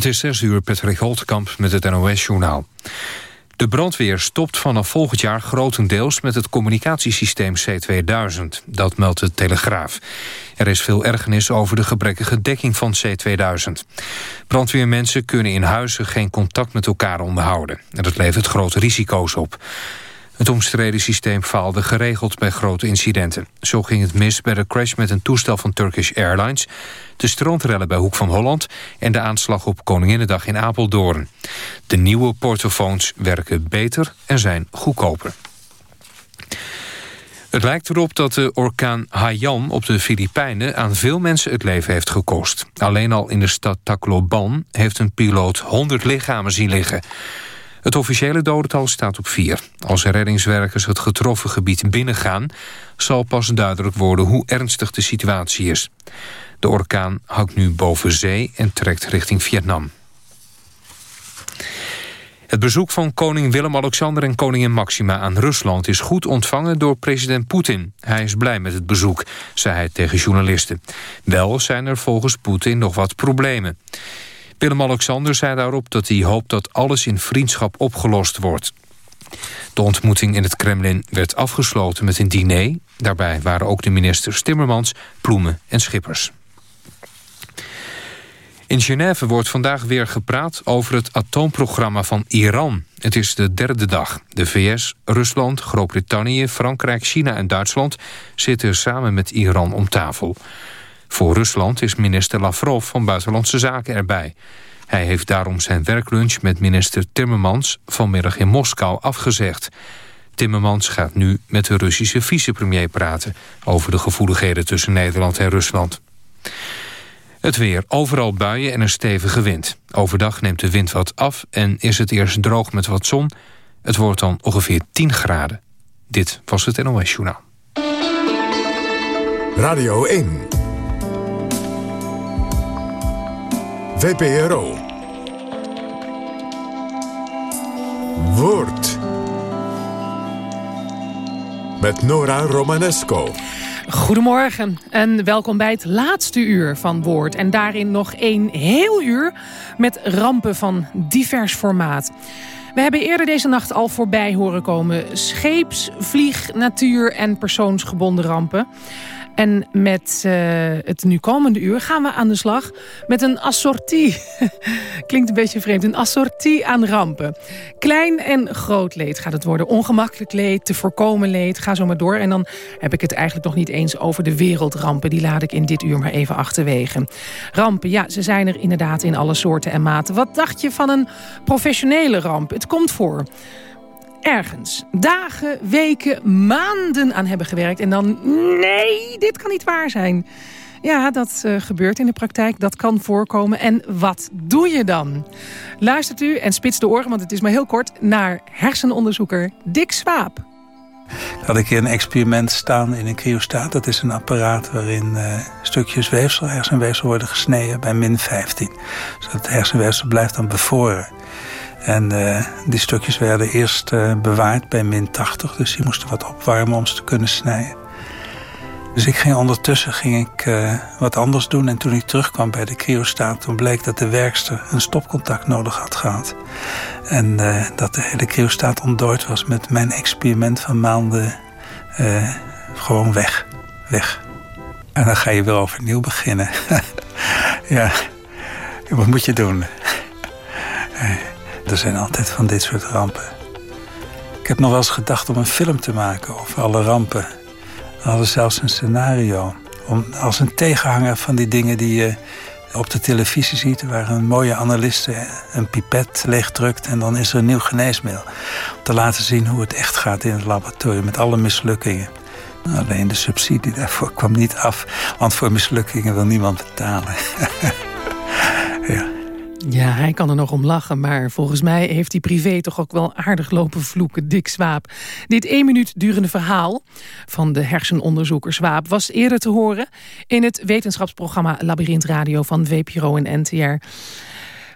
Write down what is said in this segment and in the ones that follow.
Het is 6 uur, Patrick Holtkamp met het NOS-journaal. De brandweer stopt vanaf volgend jaar grotendeels met het communicatiesysteem C2000. Dat meldt de Telegraaf. Er is veel ergernis over de gebrekkige dekking van C2000. Brandweermensen kunnen in huizen geen contact met elkaar onderhouden. En dat levert grote risico's op. Het omstreden systeem faalde geregeld bij grote incidenten. Zo ging het mis bij de crash met een toestel van Turkish Airlines... de strandrellen bij Hoek van Holland... en de aanslag op Koninginnedag in Apeldoorn. De nieuwe portofoons werken beter en zijn goedkoper. Het lijkt erop dat de orkaan Haiyan op de Filipijnen... aan veel mensen het leven heeft gekost. Alleen al in de stad Tacloban heeft een piloot 100 lichamen zien liggen... Het officiële dodental staat op vier. Als reddingswerkers het getroffen gebied binnengaan... zal pas duidelijk worden hoe ernstig de situatie is. De orkaan hangt nu boven zee en trekt richting Vietnam. Het bezoek van koning Willem-Alexander en koningin Maxima aan Rusland... is goed ontvangen door president Poetin. Hij is blij met het bezoek, zei hij tegen journalisten. Wel zijn er volgens Poetin nog wat problemen. Willem-Alexander zei daarop dat hij hoopt dat alles in vriendschap opgelost wordt. De ontmoeting in het Kremlin werd afgesloten met een diner. Daarbij waren ook de ministers Timmermans, Ploemen en Schippers. In Genève wordt vandaag weer gepraat over het atoomprogramma van Iran. Het is de derde dag. De VS, Rusland, Groot-Brittannië, Frankrijk, China en Duitsland... zitten samen met Iran om tafel. Voor Rusland is minister Lavrov van Buitenlandse Zaken erbij. Hij heeft daarom zijn werklunch met minister Timmermans vanmiddag in Moskou afgezegd. Timmermans gaat nu met de Russische vicepremier praten... over de gevoeligheden tussen Nederland en Rusland. Het weer. Overal buien en een stevige wind. Overdag neemt de wind wat af en is het eerst droog met wat zon. Het wordt dan ongeveer 10 graden. Dit was het NOS Journaal. Radio 1 VPRO. Woord. Met Nora Romanesco. Goedemorgen en welkom bij het laatste uur van Woord. En daarin nog één heel uur met rampen van divers formaat. We hebben eerder deze nacht al voorbij horen komen... scheeps, vlieg, natuur en persoonsgebonden rampen. En met uh, het nu komende uur gaan we aan de slag met een assortie. Klinkt een beetje vreemd. Een assortie aan rampen. Klein en groot leed gaat het worden. Ongemakkelijk leed, te voorkomen leed. Ga zo maar door. En dan heb ik het eigenlijk nog niet eens over de wereldrampen. Die laat ik in dit uur maar even achterwege. Rampen, ja, ze zijn er inderdaad in alle soorten en maten. Wat dacht je van een professionele ramp? Het komt voor ergens dagen, weken, maanden aan hebben gewerkt... en dan, nee, dit kan niet waar zijn. Ja, dat uh, gebeurt in de praktijk, dat kan voorkomen. En wat doe je dan? Luistert u en spits de oren, want het is maar heel kort... naar hersenonderzoeker Dick Swaap. Ik had keer een experiment staan in een cryostaat. Dat is een apparaat waarin uh, stukjes weefsel, hersenweefsel worden gesneden bij min 15. Zodat het hersenweefsel blijft dan bevroren. En uh, die stukjes werden eerst uh, bewaard bij min 80. Dus die moesten wat opwarmen om ze te kunnen snijden. Dus ik ging ondertussen ging ik, uh, wat anders doen. En toen ik terugkwam bij de cryostaat... toen bleek dat de werkster een stopcontact nodig had gehad. En dat de hele cryostaat ontdooid was met mijn experiment van maanden... gewoon weg. Weg. En dan ga je weer overnieuw beginnen. ja, wat moet je doen? Er zijn altijd van dit soort rampen. Ik heb nog wel eens gedacht om een film te maken over alle rampen. We hadden zelfs een scenario. Om, als een tegenhanger van die dingen die je op de televisie ziet... waar een mooie analiste een pipet leegdrukt... en dan is er een nieuw geneesmiddel. Om te laten zien hoe het echt gaat in het laboratorium... met alle mislukkingen. Alleen de subsidie daarvoor kwam niet af. Want voor mislukkingen wil niemand betalen. ja. Hij kan er nog om lachen, maar volgens mij heeft hij privé toch ook wel aardig lopen vloeken, Dick Swaap. Dit één minuut durende verhaal van de hersenonderzoeker Swaap was eerder te horen in het wetenschapsprogramma Labyrinth Radio van VPRO en NTR.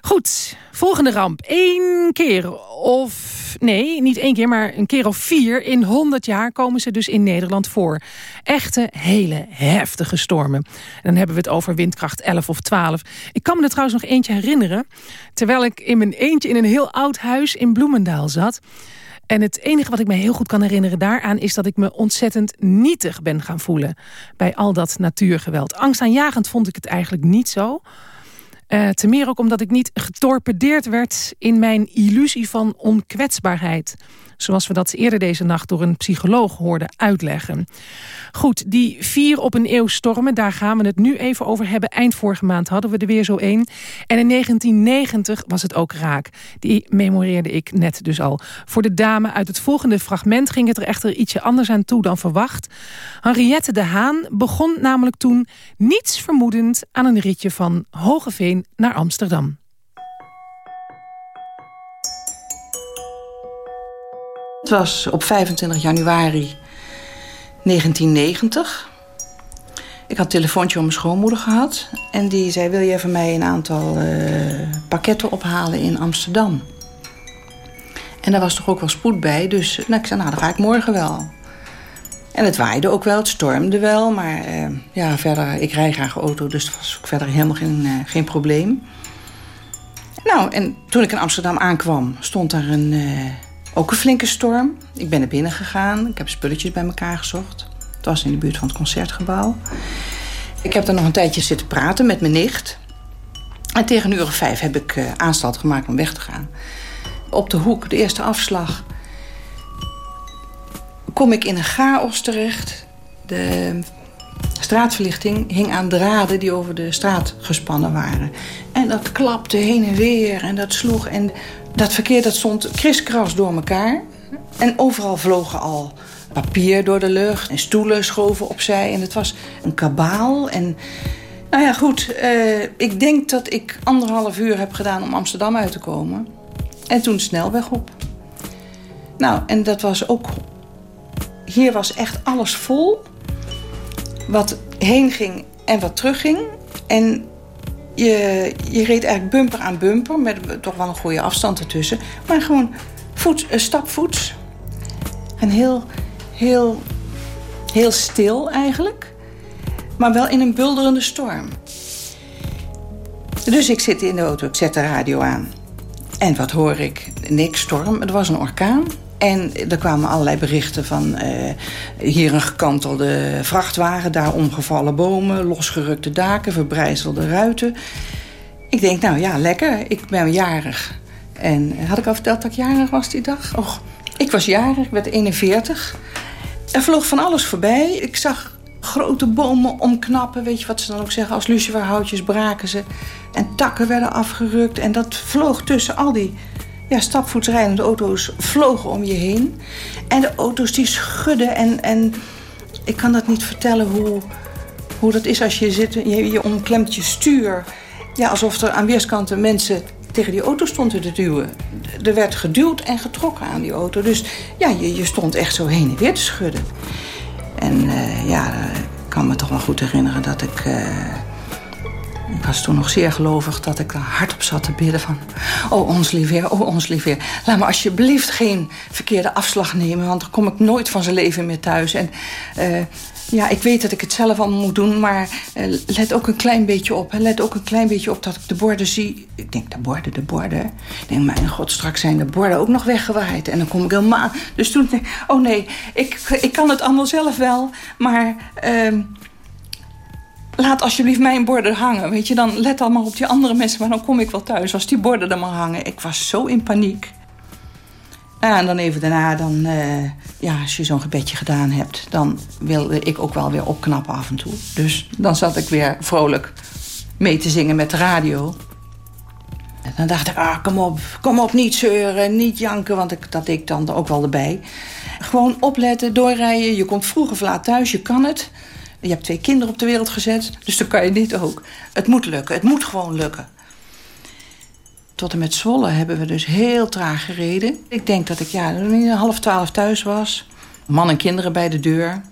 Goed, volgende ramp. Eén keer of nee, niet één keer, maar een keer of vier in 100 jaar komen ze dus in Nederland voor. Echte, hele heftige stormen. En dan hebben we het over windkracht 11 of 12. Ik kan me er trouwens nog eentje herinneren, terwijl ik in mijn eentje in een heel oud huis in Bloemendaal zat. En het enige wat ik me heel goed kan herinneren daaraan... is dat ik me ontzettend nietig ben gaan voelen... bij al dat natuurgeweld. Angstaanjagend vond ik het eigenlijk niet zo... Uh, meer ook omdat ik niet getorpedeerd werd in mijn illusie van onkwetsbaarheid. Zoals we dat eerder deze nacht door een psycholoog hoorden uitleggen. Goed, die vier op een eeuw stormen, daar gaan we het nu even over hebben. Eind vorige maand hadden we er weer zo één. En in 1990 was het ook raak. Die memoreerde ik net dus al. Voor de dame uit het volgende fragment ging het er echter ietsje anders aan toe dan verwacht. Henriette de Haan begon namelijk toen niets vermoedend aan een ritje van Hogeveen naar Amsterdam. Het was op 25 januari 1990. Ik had een telefoontje van mijn schoonmoeder gehad. En die zei, wil je van mij een aantal uh, pakketten ophalen in Amsterdam? En daar was toch ook wel spoed bij. Dus nou, ik zei, nou, dan ga ik morgen wel. En het waaide ook wel, het stormde wel. Maar uh, ja, verder, ik rij graag auto, dus dat was ook verder helemaal geen, geen probleem. Nou, en toen ik in Amsterdam aankwam, stond daar een ook een flinke storm. Ik ben naar binnen gegaan. Ik heb spulletjes bij elkaar gezocht. Het was in de buurt van het concertgebouw. Ik heb er nog een tijdje zitten praten met mijn nicht. En tegen een uur of vijf heb ik uh, aanstalt gemaakt om weg te gaan. Op de hoek, de eerste afslag, kom ik in een chaos terecht. De straatverlichting hing aan draden die over de straat gespannen waren. En dat klapte heen en weer en dat sloeg. En dat verkeer dat stond kriskras door elkaar. En overal vlogen al papier door de lucht. En stoelen schoven opzij. En het was een kabaal. En nou ja, goed. Uh, ik denk dat ik anderhalf uur heb gedaan om Amsterdam uit te komen. En toen snelweg op. Nou, en dat was ook... Hier was echt alles vol. Wat heen ging en wat terugging. En je, je reed eigenlijk bumper aan bumper, met toch wel een goede afstand ertussen. Maar gewoon voet, uh, stapvoets. En heel, heel, heel stil eigenlijk. Maar wel in een bulderende storm. Dus ik zit in de auto, ik zet de radio aan. En wat hoor ik? Niks storm, het was een orkaan. En er kwamen allerlei berichten van uh, hier een gekantelde vrachtwagen, daar omgevallen bomen, losgerukte daken, verbrijzelde ruiten. Ik denk, nou ja, lekker, ik ben jarig. En had ik al verteld dat ik jarig was die dag? Och, ik was jarig, ik werd 41. Er vloog van alles voorbij. Ik zag grote bomen omknappen, weet je wat ze dan ook zeggen, als luciferhoutjes braken ze. En takken werden afgerukt en dat vloog tussen al die ja, stapvoetsrijdende auto's vlogen om je heen. En de auto's die schudden. En, en ik kan dat niet vertellen hoe, hoe dat is als je zit. Je, je omklemt je stuur. Ja, alsof er aan weerskanten mensen tegen die auto stonden te duwen. Er werd geduwd en getrokken aan die auto. Dus ja, je, je stond echt zo heen en weer te schudden. En uh, ja, ik kan me toch wel goed herinneren dat ik... Uh, ik was toen nog zeer gelovig dat ik er hardop zat te bidden van... Oh, ons lief oh, ons lief Laat me alsjeblieft geen verkeerde afslag nemen... want dan kom ik nooit van zijn leven meer thuis. En uh, ja, ik weet dat ik het zelf allemaal moet doen... maar uh, let ook een klein beetje op. Hè. Let ook een klein beetje op dat ik de borden zie. Ik denk, de borden, de borden. Ik denk, mijn god, straks zijn de borden ook nog weggewaaid. En dan kom ik helemaal... Dus toen denk oh nee, ik, ik kan het allemaal zelf wel. Maar... Uh, laat alsjeblieft mijn borden hangen. Weet je, dan let allemaal op die andere mensen, maar dan kom ik wel thuis als die borden er maar hangen. Ik was zo in paniek. En dan even daarna, dan, uh, ja, als je zo'n gebedje gedaan hebt, dan wilde ik ook wel weer opknappen af en toe. Dus dan zat ik weer vrolijk mee te zingen met de radio. En dan dacht ik, ah, kom op, kom op, niet zeuren, niet janken, want ik, dat deed ik dan ook wel erbij. Gewoon opletten, doorrijden, je komt vroeg of laat thuis, je kan het. Je hebt twee kinderen op de wereld gezet, dus dan kan je dit ook. Het moet lukken, het moet gewoon lukken. Tot en met Zwolle hebben we dus heel traag gereden. Ik denk dat ik ja, half twaalf thuis was. Man en kinderen bij de deur.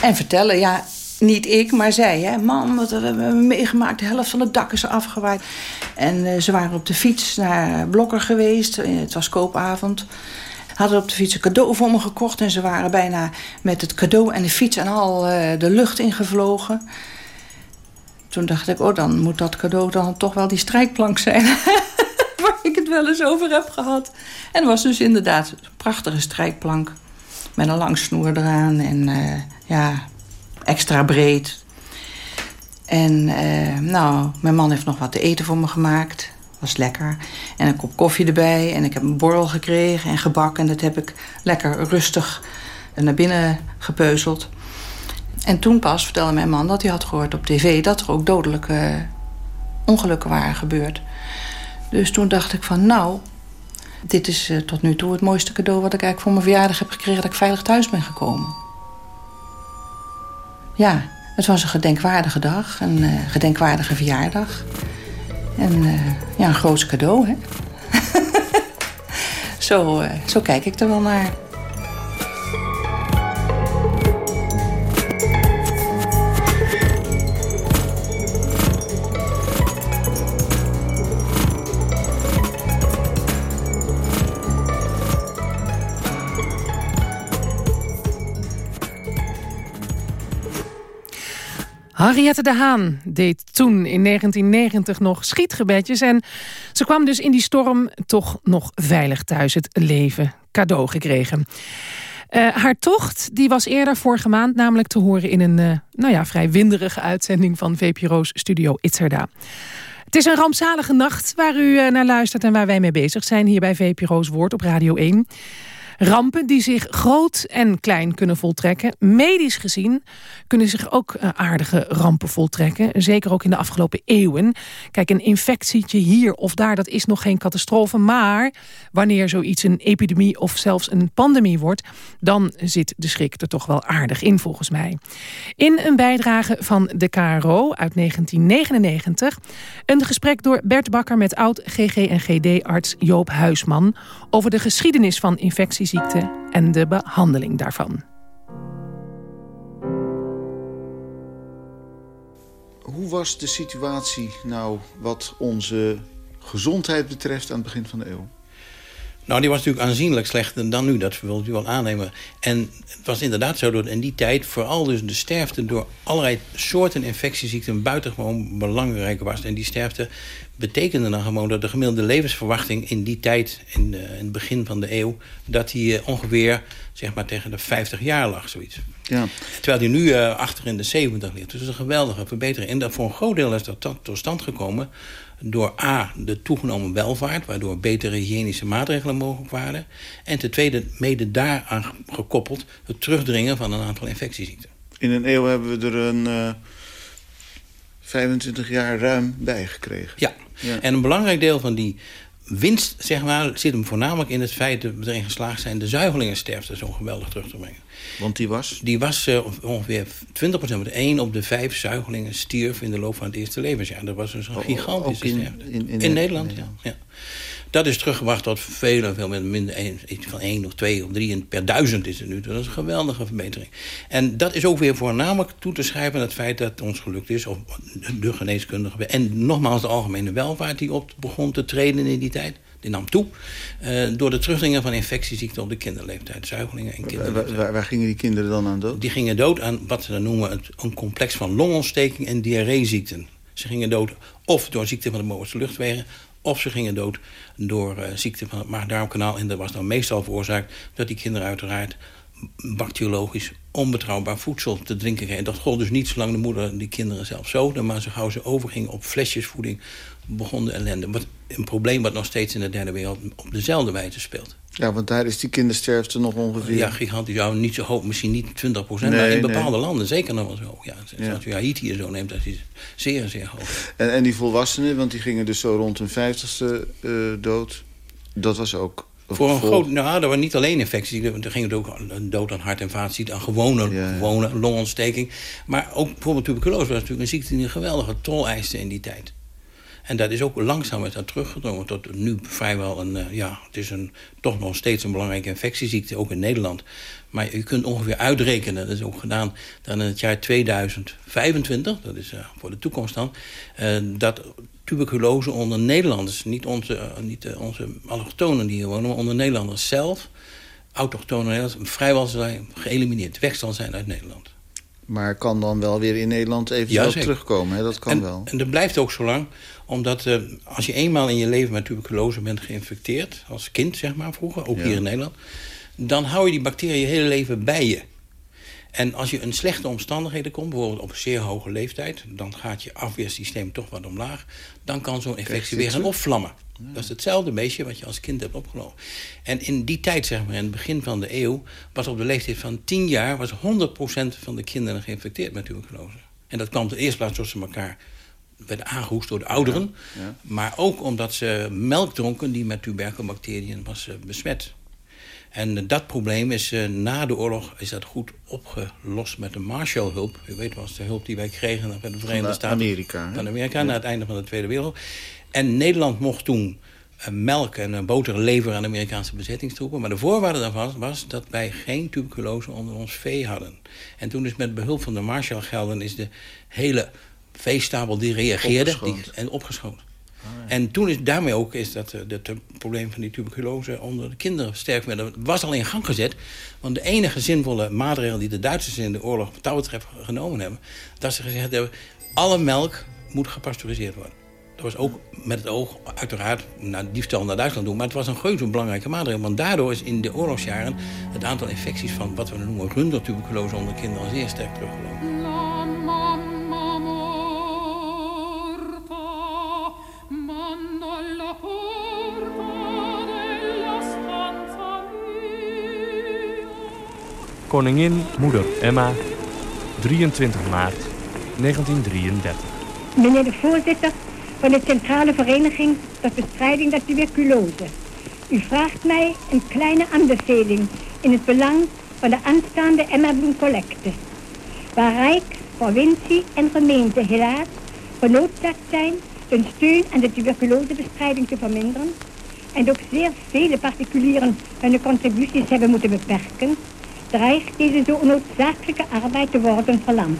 En vertellen, ja, niet ik, maar zij. Hè? Man, wat hebben we meegemaakt. De helft van het dak is afgewaaid. En uh, ze waren op de fiets naar Blokker geweest. Het was koopavond. Hadden op de fiets een cadeau voor me gekocht. En ze waren bijna met het cadeau en de fiets en al uh, de lucht ingevlogen. Toen dacht ik, oh, dan moet dat cadeau dan toch wel die strijkplank zijn. Waar ik het wel eens over heb gehad. En was dus inderdaad een prachtige strijkplank. Met een lang snoer eraan. En uh, ja, extra breed. En uh, nou, mijn man heeft nog wat te eten voor me gemaakt. Was lekker. En een kop koffie erbij. En ik heb een borrel gekregen en gebak. En dat heb ik lekker rustig naar binnen gepeuzeld. En toen pas vertelde mijn man dat hij had gehoord op tv... dat er ook dodelijke ongelukken waren gebeurd. Dus toen dacht ik van nou... dit is uh, tot nu toe het mooiste cadeau wat ik eigenlijk voor mijn verjaardag heb gekregen... dat ik veilig thuis ben gekomen. Ja, het was een gedenkwaardige dag, een uh, gedenkwaardige verjaardag. En uh, ja, een groot cadeau, hè. zo, uh, zo kijk ik er wel naar. Henriette de Haan deed toen in 1990 nog schietgebedjes... en ze kwam dus in die storm toch nog veilig thuis het leven cadeau gekregen. Uh, haar tocht die was eerder vorige maand namelijk te horen... in een uh, nou ja, vrij winderige uitzending van VPRO's Studio Itzerda. Het is een rampzalige nacht waar u uh, naar luistert en waar wij mee bezig zijn... hier bij VPRO's Woord op Radio 1... Rampen die zich groot en klein kunnen voltrekken. Medisch gezien kunnen zich ook uh, aardige rampen voltrekken. Zeker ook in de afgelopen eeuwen. Kijk, een infectietje hier of daar, dat is nog geen catastrofe. Maar wanneer zoiets een epidemie of zelfs een pandemie wordt... dan zit de schrik er toch wel aardig in, volgens mij. In een bijdrage van de KRO uit 1999... een gesprek door Bert Bakker met oud-GG en GD-arts Joop Huisman... over de geschiedenis van infecties en de behandeling daarvan. Hoe was de situatie nou wat onze gezondheid betreft aan het begin van de eeuw? Nou, die was natuurlijk aanzienlijk slechter dan nu, dat wil u wel aannemen. En het was inderdaad zo dat in die tijd vooral dus de sterfte... door allerlei soorten infectieziekten buitengewoon belangrijk was. En die sterfte betekende dan gewoon dat de gemiddelde levensverwachting... in die tijd, in, de, in het begin van de eeuw... dat die uh, ongeveer zeg maar, tegen de 50 jaar lag, zoiets. Ja. Terwijl die nu uh, achter in de 70 ligt. Dus dat is een geweldige verbetering. En dat voor een groot deel is dat tot stand gekomen door A, de toegenomen welvaart... waardoor betere hygiënische maatregelen mogelijk waren... en ten tweede, mede daaraan gekoppeld... het terugdringen van een aantal infectieziekten. In een eeuw hebben we er een uh, 25 jaar ruim bij gekregen. Ja. ja, en een belangrijk deel van die winst zeg maar, zit hem voornamelijk in het feit... dat we erin geslaagd zijn de zuigelingensterfte zo geweldig terug te brengen. Want die was? Die was uh, ongeveer 20 procent. 1 op de 5 zuigelingen stierf in de loop van het eerste levensjaar. Dat was dus een gigantische in, sterfte. In, in, in Nederland, ja. ja. Dat is teruggebracht tot veel, veel minder. Iets van 1 of 2 of 3 per duizend is het nu. Dat is een geweldige verbetering. En dat is ook weer voornamelijk toe te schrijven aan het feit dat het ons gelukt is. Of de geneeskundige. En nogmaals de algemene welvaart die op begon te treden in die tijd die nam toe. Uh, door de terugdringen van infectieziekten op de kinderleeftijd. Zuigelingen en kinderleeftijd. Waar, waar, gingen die kinderen dan aan dood? Die gingen dood aan wat ze dan noemen een complex van longontsteking en diarreeziekten. Ze gingen dood of door ziekte van de bovenste luchtwegen... of ze gingen dood door uh, ziekte van het maag-darmkanaal. En dat was dan meestal veroorzaakt dat die kinderen uiteraard bacteriologisch onbetrouwbaar voedsel te drinken kregen. Dat gold dus niet zolang de moeder die kinderen zelf zoogde... maar zo gauw ze overging op flesjesvoeding begon de ellende. Wat, een probleem wat nog steeds in de derde wereld op dezelfde wijze speelt. Ja, want daar is die kindersterfte nog ongeveer... Ja, gigantisch. Ja, niet zo hoog, misschien niet 20 procent, nee, maar in bepaalde nee. landen zeker nog wel zo. Ja, ja. Als je Haiti en zo neemt, dat is zeer, zeer hoog. En, en die volwassenen, want die gingen dus zo rond hun vijftigste uh, dood. Dat was ook... Voor een groot, nou, er waren niet alleen infecties. Er ging ook dood aan hart- en vaatziekten, aan gewone, ja. gewone longontsteking. Maar ook bijvoorbeeld tuberculose was natuurlijk een ziekte die een geweldige tol eiste in die tijd. En dat is ook langzaam dat teruggedrongen tot nu vrijwel een... Uh, ja, het is een, toch nog steeds een belangrijke infectieziekte, ook in Nederland. Maar je kunt ongeveer uitrekenen, dat is ook gedaan... dan in het jaar 2025, dat is uh, voor de toekomst dan... Uh, dat tuberculose onder Nederlanders, niet onze, niet, onze allochtonen die hier wonen... maar onder Nederlanders zelf, autochtone Nederlanders... vrijwel zijn geëlimineerd, weg zal zijn uit Nederland. Maar kan dan wel weer in Nederland even terugkomen. Hè? Dat kan wel. En dat blijft ook zo lang. Omdat uh, als je eenmaal in je leven met tuberculose bent geïnfecteerd... als kind, zeg maar, vroeger, ook hier in Nederland... dan hou je die bacteriën je hele leven bij je. En als je in slechte omstandigheden komt, bijvoorbeeld op een zeer hoge leeftijd... dan gaat je afweersysteem toch wat omlaag. Dan kan zo'n infectie weer gaan opvlammen. Dat is hetzelfde beestje wat je als kind hebt opgenomen. En in die tijd, zeg maar, in het begin van de eeuw... was op de leeftijd van 10 jaar... was 100% van de kinderen geïnfecteerd met tuberculose. En dat kwam ten eerste plaats door ze elkaar werden aangehoest door de ouderen. Ja, Maar ook omdat ze melk dronken die met tuberkelbacteriën was uh, besmet. En dat probleem is uh, na de oorlog is dat goed opgelost met de Marshallhulp. U weet was de hulp die wij kregen van de Verenigde Staten. Amerika. Van Amerika, na het einde van de Tweede Wereldoorlog. En Nederland mocht toen uh, melk en boter leveren aan de Amerikaanse bezettingstroepen. Maar de voorwaarde daarvan was dat wij geen tuberculose onder ons vee hadden. En toen is met behulp van de Marshallgelden is de hele veestabel die reageerde die, en en toen is daarmee ook is dat het eh, probleem van die tuberculose onder de kinderen sterk werd. Dat was al in gang gezet. Want de enige zinvolle maatregel die de Duitsers in de oorlog wat dat betreft genomen hebben... dat ze gezegd hebben, alle melk moet gepasteuriseerd worden. Dat was ook met het oog uiteraard naar diefstal naar Duitsland doen. Maar het was een geuze belangrijke maatregel. Want daardoor is in de oorlogsjaren het aantal infecties van wat we noemen rundertuberculose onder kinderen zeer sterk teruggelopen. Koningin Moeder Emma, 23 maart 1933. Meneer de voorzitter van de Centrale Vereniging ter Bestrijding der Tuberculose. U vraagt mij een kleine aanbeveling in het belang van de aanstaande Emma Bloemcollecte. Waar Rijk, provincie en gemeente helaas genoodzaakt zijn hun steun aan de tuberculosebestrijding te verminderen en ook zeer vele particulieren hun contributies hebben moeten beperken, dreigt deze zo noodzakelijke arbeid te worden verlamd.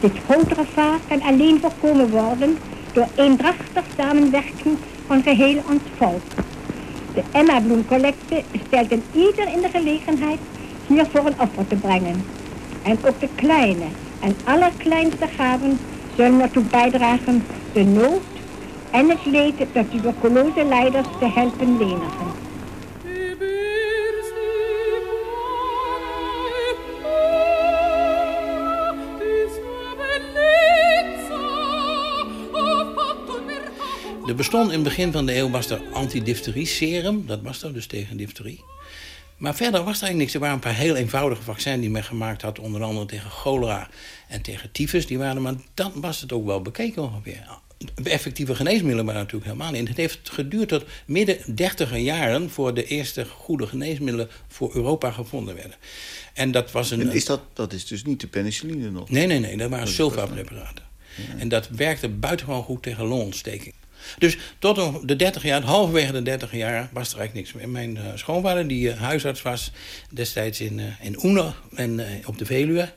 Dit grote gevaar kan alleen voorkomen worden door eendrachtig samenwerken van geheel ons volk. De Emma Bloemcollecte stelt een ieder in de gelegenheid hiervoor een offer te brengen. En ook de kleine en allerkleinste gaven zullen ertoe bijdragen de nood en het leed dat tuberculose leiders te helpen lenigen. Er bestond in het begin van de eeuw was er antidifterie serum. Dat was er dus tegen difterie. Maar verder was er eigenlijk niks. Er waren een paar heel eenvoudige vaccins die men gemaakt had. Onder andere tegen cholera en tegen tyfus. Die waren, maar dan was het ook wel bekeken ongeveer. Effectieve geneesmiddelen waren natuurlijk helemaal niet. Het heeft geduurd tot midden dertiger jaren... voor de eerste goede geneesmiddelen voor Europa gevonden werden. En dat was een... En is dat, dat is dus niet de penicilline nog? Nee, nee, nee. Dat waren sulfapreparaten. Ja. En dat werkte buitengewoon goed tegen longontsteking. Dus tot de 30 jaar, halverwege de 30 jaar, was er eigenlijk niks meer. Mijn uh, schoonvader, die uh, huisarts was destijds in, uh, in Oene en op de Veluwe...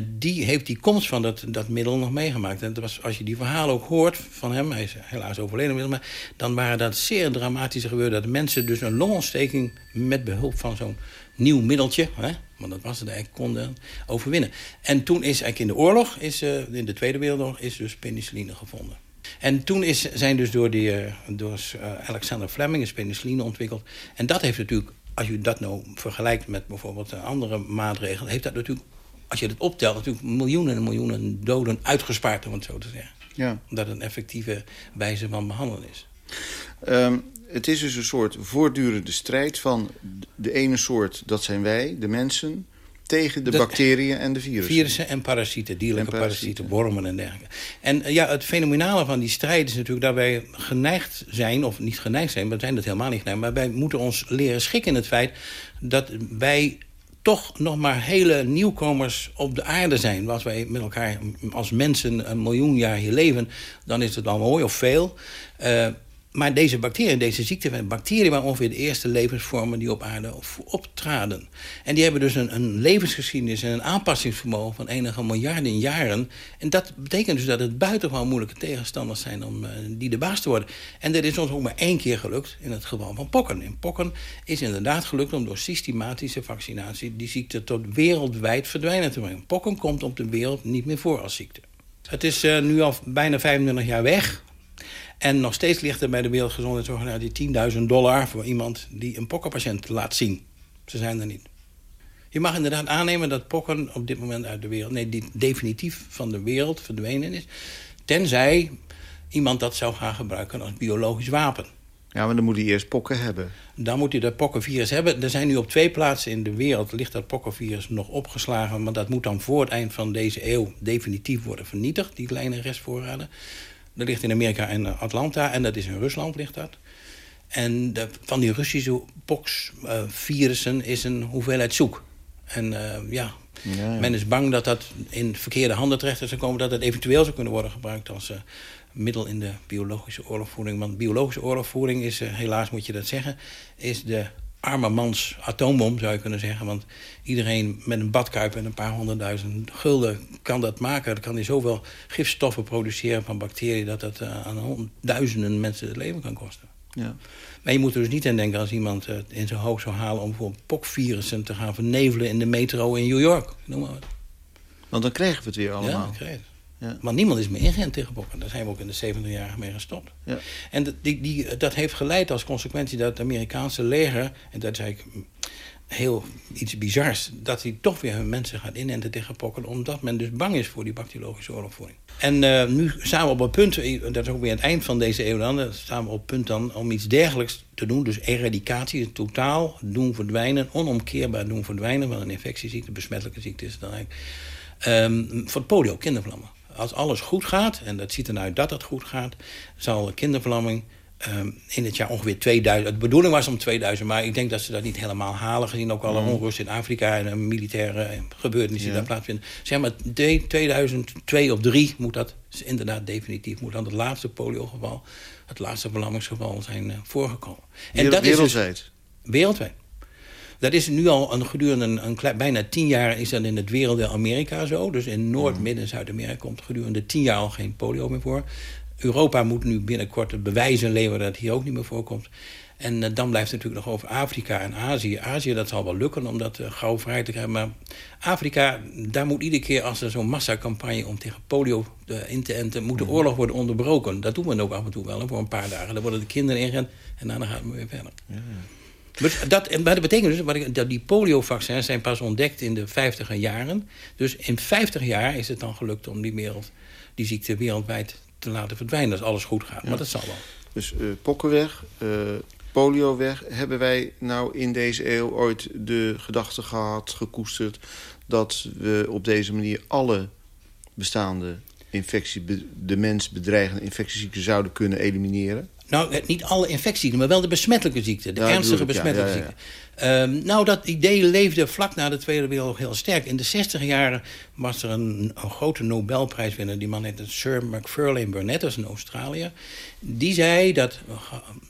die heeft die komst van dat, dat middel nog meegemaakt. En dat was, als je die verhalen ook hoort van hem... hij is helaas overleden maar dan waren dat zeer dramatische gebeurten... dat mensen dus een longontsteking met behulp van zo'n nieuw middeltje... Hè, want dat was het eigenlijk, konden overwinnen. En toen is eigenlijk in de oorlog, is, in de Tweede Wereldoorlog... is dus penicilline gevonden. En toen is, zijn dus door, die, eh, door uh, Alexander Fleming is penicilline ontwikkeld. En dat heeft natuurlijk, als je dat nou vergelijkt met bijvoorbeeld andere maatregelen... heeft dat natuurlijk, als je het optelt, natuurlijk miljoenen en miljoenen doden uitgespaard, om het zo te zeggen. Ja. Omdat het een effectieve wijze van behandelen is. Um, het is dus een soort voortdurende strijd van de ene soort, dat zijn wij, de mensen tegen de, bacteriën en de virussen. Virussen en parasieten, dierlijke parasieten, wormen en dergelijke. En eh, ja, het fenomenale van die strijd is natuurlijk dat wij geneigd zijn, of niet geneigd zijn, we zijn dat helemaal niet geneigd, maar wij moeten ons leren schikken in het feit dat wij toch nog maar hele nieuwkomers op de aarde zijn. Als wij met elkaar als mensen een miljoen jaar hier leven... dan is het wel mooi of veel. Uh, maar deze bacteriën, deze ziekte, bacteriën waren ongeveer de eerste levensvormen die op aarde optraden. En die hebben dus een, een levensgeschiedenis en een aanpassingsvermogen van enige miljarden jaren. En dat betekent dus dat het buitengewoon moeilijke tegenstanders zijn om uh, die de baas te worden. En dat is ons ook maar één keer gelukt in het geval van pokken. In pokken is inderdaad gelukt om door systematische vaccinatie die ziekte tot wereldwijd verdwijnen te brengen. Pokken komt op de wereld niet meer voor als ziekte. Het is uh, nu al bijna 25 jaar weg. En nog steeds ligt er bij de Wereldgezondheidsorganisatie 10.000 dollar... voor iemand die een pokkenpatiënt laat zien. Ze zijn er niet. Je mag inderdaad aannemen dat pokken op dit moment uit de wereld... nee, die definitief van de wereld verdwenen is. Tenzij iemand dat zou gaan gebruiken als biologisch wapen. Ja, maar dan moet hij eerst pokken hebben. Dan moet hij dat pokkenvirus hebben. Er zijn nu op twee plaatsen in de wereld... ligt dat pokkenvirus nog opgeslagen... maar dat moet dan voor het eind van deze eeuw definitief worden vernietigd... die kleine restvoorraden. Dat ligt in Amerika en Atlanta en dat is in Rusland ligt dat. En de, van die Russische poxvirussen is een hoeveelheid zoek. En uh, ja, ja, ja, men is bang dat dat in verkeerde handen terecht zou komen... dat het eventueel zou kunnen worden gebruikt als uh, middel in de biologische oorlogvoering. Want biologische oorlogvoering is, uh, helaas moet je dat zeggen... is de arme mans atoombom, zou je kunnen zeggen. Want iedereen met een badkuip en een paar honderdduizend gulden kan dat maken. Dan kan hij zoveel gifstoffen produceren van bacteriën... dat dat uh, aan duizenden mensen het leven kan kosten. Ja. Maar je moet er dus niet aan denken als iemand uh, in zijn hoofd zou halen... om bijvoorbeeld pokvirussen te gaan vernevelen in de metro in New York. Noem maar wat. Want dan krijgen we het weer allemaal. Ja, het. Ja. Maar niemand is meer ingeënt tegen pokken. Daar zijn we ook in de 70 jaar mee gestopt. Ja. En dat, die, die, dat heeft geleid als consequentie dat het Amerikaanse leger... en dat is eigenlijk heel iets bizars... dat hij toch weer hun mensen gaat inenten tegen pokken... omdat men dus bang is voor die bacteriologische oorlogvoering. En uh, nu staan we op het punt, dat is ook weer het eind van deze eeuw dan... staan we op het punt dan om iets dergelijks te doen. Dus eradicatie, totaal doen verdwijnen... onomkeerbaar doen verdwijnen van een infectieziekte... besmettelijke ziekte is het dan eigenlijk... Um, voor polio, kindervlammen als alles goed gaat, en dat ziet er uit dat het goed gaat... zal kinderverlamming um, in het jaar ongeveer 2000... De bedoeling was om 2000, maar ik denk dat ze dat niet helemaal halen... gezien ook alle mm. onrust in Afrika en een militaire gebeurtenissen die daar plaatsvinden. Zeg maar 2002 of 3 moet dat inderdaad definitief... moet dan het laatste poliogeval, het laatste verlammingsgeval zijn uh, voorgekomen. En dat wereldwijd? Is dus, wereldwijd. Dat is nu al een, gedurende een, een klein, bijna tien jaar is dat in het werelddeel Amerika zo. Dus in Noord-, mm. Midden- en Zuid-Amerika komt gedurende tien jaar al geen polio meer voor. Europa moet nu binnenkort het bewijzen leveren dat het hier ook niet meer voorkomt. En uh, dan blijft het natuurlijk nog over Afrika en Azië. Azië, dat zal wel lukken om dat uh, gauw vrij te krijgen. Maar Afrika, daar moet iedere keer als er zo'n massacampagne... om tegen polio uh, in te enten, moet de mm. oorlog worden onderbroken. Dat doen we ook af en toe wel, voor een paar dagen. Dan worden de kinderen ingerend en daarna gaat het weer verder. Ja. Maar dat, maar dat betekent dus dat die poliovaccins zijn pas ontdekt in de 50 jaren. Dus in 50 jaar is het dan gelukt om die, wereld, die ziekte wereldwijd te laten verdwijnen. Als alles goed gaat. Maar dat zal wel. Dus uh, pokken weg, uh, polio weg. Hebben wij nou in deze eeuw ooit de gedachte gehad, gekoesterd... dat we op deze manier alle bestaande infectie, de mens bedreigende infectieziekten zouden kunnen elimineren? Nou, niet alle infectieziekten, maar wel de besmettelijke ziekte. De ernstige besmettelijke ziekte. Um, nou, dat idee leefde vlak na de Tweede Wereldoorlog heel sterk. In de 60 jaren was er een, een grote Nobelprijswinnaar. Die man heette Sir Macfarlane Burnet, dat is een Australiër. Die zei dat,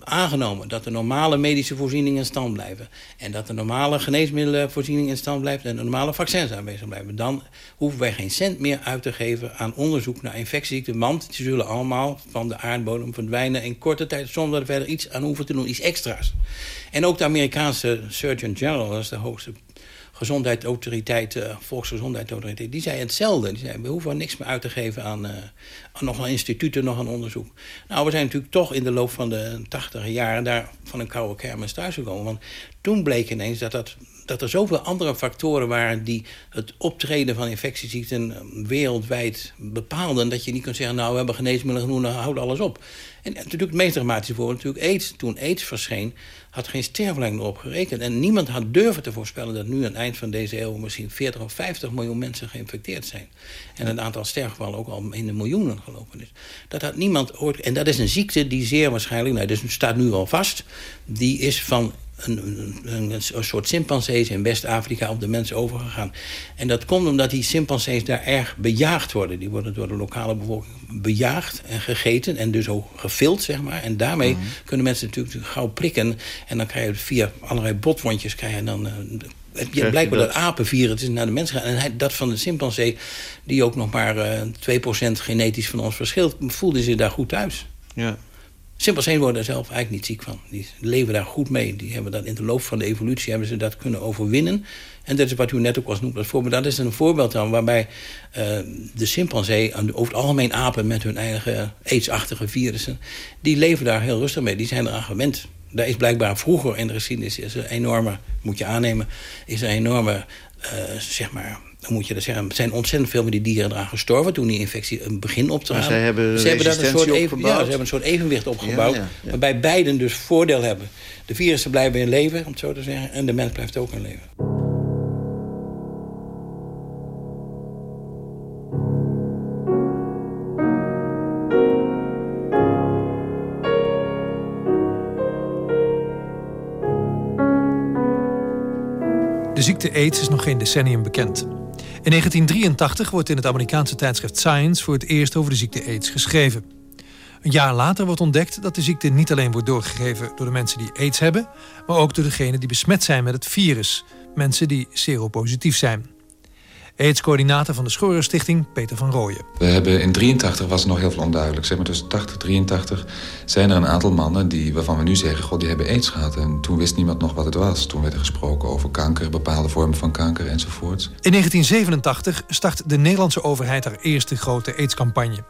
aangenomen dat de normale medische voorzieningen in stand blijven... en dat de normale geneesmiddelenvoorziening in stand blijft... en de normale vaccins aanwezig blijven... dan hoeven wij geen cent meer uit te geven aan onderzoek naar infectieziekten... want die zullen allemaal van de aardbodem verdwijnen in korte tijd... zonder er verder iets aan hoeven te doen, iets extra's. En ook de Amerikaanse Surgeon General, dat is de hoogste gezondheidsautoriteit, uh, volksgezondheidsautoriteit, die zei hetzelfde. Die zei, we hoeven niks meer uit te geven aan, uh, aan nog een instituten, nog een onderzoek. Nou, we zijn natuurlijk toch in de loop van de tachtige jaren daar van een koude kermis thuisgekomen. Want toen bleek ineens dat, dat, er zoveel andere factoren waren die het optreden van infectieziekten wereldwijd bepaalden. Dat je niet kunt zeggen, nou, we hebben geneesmiddelen genoeg, dan houdt alles op. En natuurlijk het meest dramatische voorbeeld, natuurlijk AIDS. Toen AIDS verscheen, had geen sterfeling erop gerekend. En niemand had durven te voorspellen dat nu aan het eind van deze eeuw... misschien 40 of 50 miljoen mensen geïnfecteerd zijn. En het aantal sterfgevallen ook al in de miljoenen gelopen is. Dat had niemand ooit... En dat is een ziekte die zeer waarschijnlijk... Nou, dus staat nu al vast. Die is van een, een, een soort chimpansees in West-Afrika op de mensen overgegaan. En dat komt omdat die chimpansees daar erg bejaagd worden. Die worden door de lokale bevolking bejaagd en gegeten en dus ook gevild, zeg maar. En daarmee mhm. kunnen mensen natuurlijk gauw prikken. En dan krijg je via allerlei botwondjes... Krijg je dan, uh, je blijkbaar dat, apenvirus naar de mens gaan. En hij, dat van de chimpansee, die ook nog maar uh, eh, 2% genetisch van ons verschilt... voelde zich daar goed thuis. Ja. Chimpansees worden er zelf eigenlijk niet ziek van. Die leven daar goed mee. Die hebben dat in de loop van de evolutie hebben ze dat kunnen overwinnen. En dat is wat u net ook al noemde. Dat, voorbeeld. dat is een voorbeeld dan waarbij uh, de chimpansee... over het algemeen apen met hun eigen aidsachtige virussen... die leven daar heel rustig mee. Die zijn eraan gewend. Daar is blijkbaar vroeger in de geschiedenis... is een enorme, moet je aannemen... is een enorme, uh, zeg maar dan moet je dat zeggen, er zijn ontzettend veel van die dieren eraan gestorven... toen die infectie een begin. Ze hebben, ze hebben dat een soort even, ja, ze hebben een soort evenwicht opgebouwd... waarbij beiden dus voordeel hebben. De virussen blijven in leven, om het zo te zeggen... en de mens blijft ook in leven. De ziekte AIDS is nog geen decennium bekend. In 1983 wordt in het Amerikaanse tijdschrift Science voor het eerst over de ziekte AIDS geschreven. Een jaar later wordt ontdekt dat de ziekte niet alleen wordt doorgegeven door de mensen die AIDS hebben, maar ook door degenen die besmet zijn met het virus, mensen die seropositief zijn. AIDS-coördinator van de Schorenstichting, Peter van Rooyen. We hebben in 83 was het nog heel veel onduidelijk. Zeg maar tussen 80 en 83 zijn er een aantal mannen die, waarvan we nu zeggen... God, die hebben AIDS gehad. En toen wist niemand nog wat het was. Toen werd er gesproken over kanker, bepaalde vormen van kanker enzovoorts. In 1987 start de Nederlandse overheid haar eerste grote AIDS-campagne.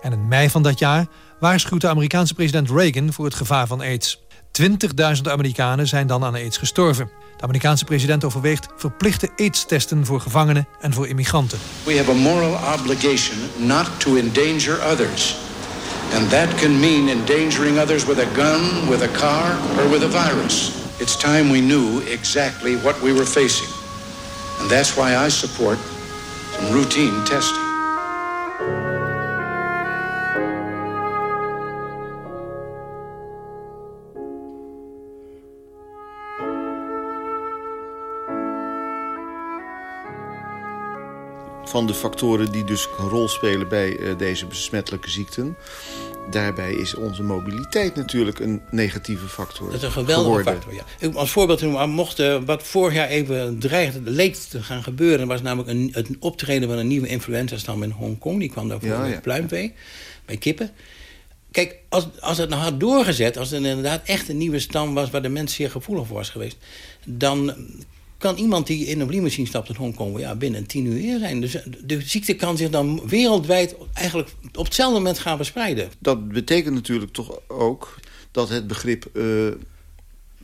En in mei van dat jaar waarschuwt de Amerikaanse president Reagan voor het gevaar van AIDS. 20.000 Amerikanen zijn dan aan AIDS gestorven. De Amerikaanse president overweegt verplichte AIDS-testen voor gevangenen en voor immigranten. We have a moral obligation not to endanger others. And that can mean endangering others with a gun, with a car or with a virus. It's time we knew exactly what we were facing. And that's why I support some routine testing. Van de factoren die dus een rol spelen bij uh, deze besmettelijke ziekten. Daarbij is onze mobiliteit natuurlijk een negatieve factor Dat is een geweldige factor, ja. Als voorbeeld noemen, mocht uh, wat vorig jaar even dreigde, leek te gaan gebeuren... was namelijk een, het optreden van een nieuwe influenza-stam in Hongkong. Die kwam daarvoor ja, ja. pluimvee, bij kippen. Kijk, als, als het nou had doorgezet, als het inderdaad echt een nieuwe stam was... waar de mens zeer gevoelig voor was geweest... dan kan iemand die in een vliegmachine stapt in Hongkong... Ja, binnen tien uur hier zijn. Dus de ziekte kan zich dan wereldwijd eigenlijk op hetzelfde moment gaan verspreiden. Dat betekent natuurlijk toch ook dat het begrip uh,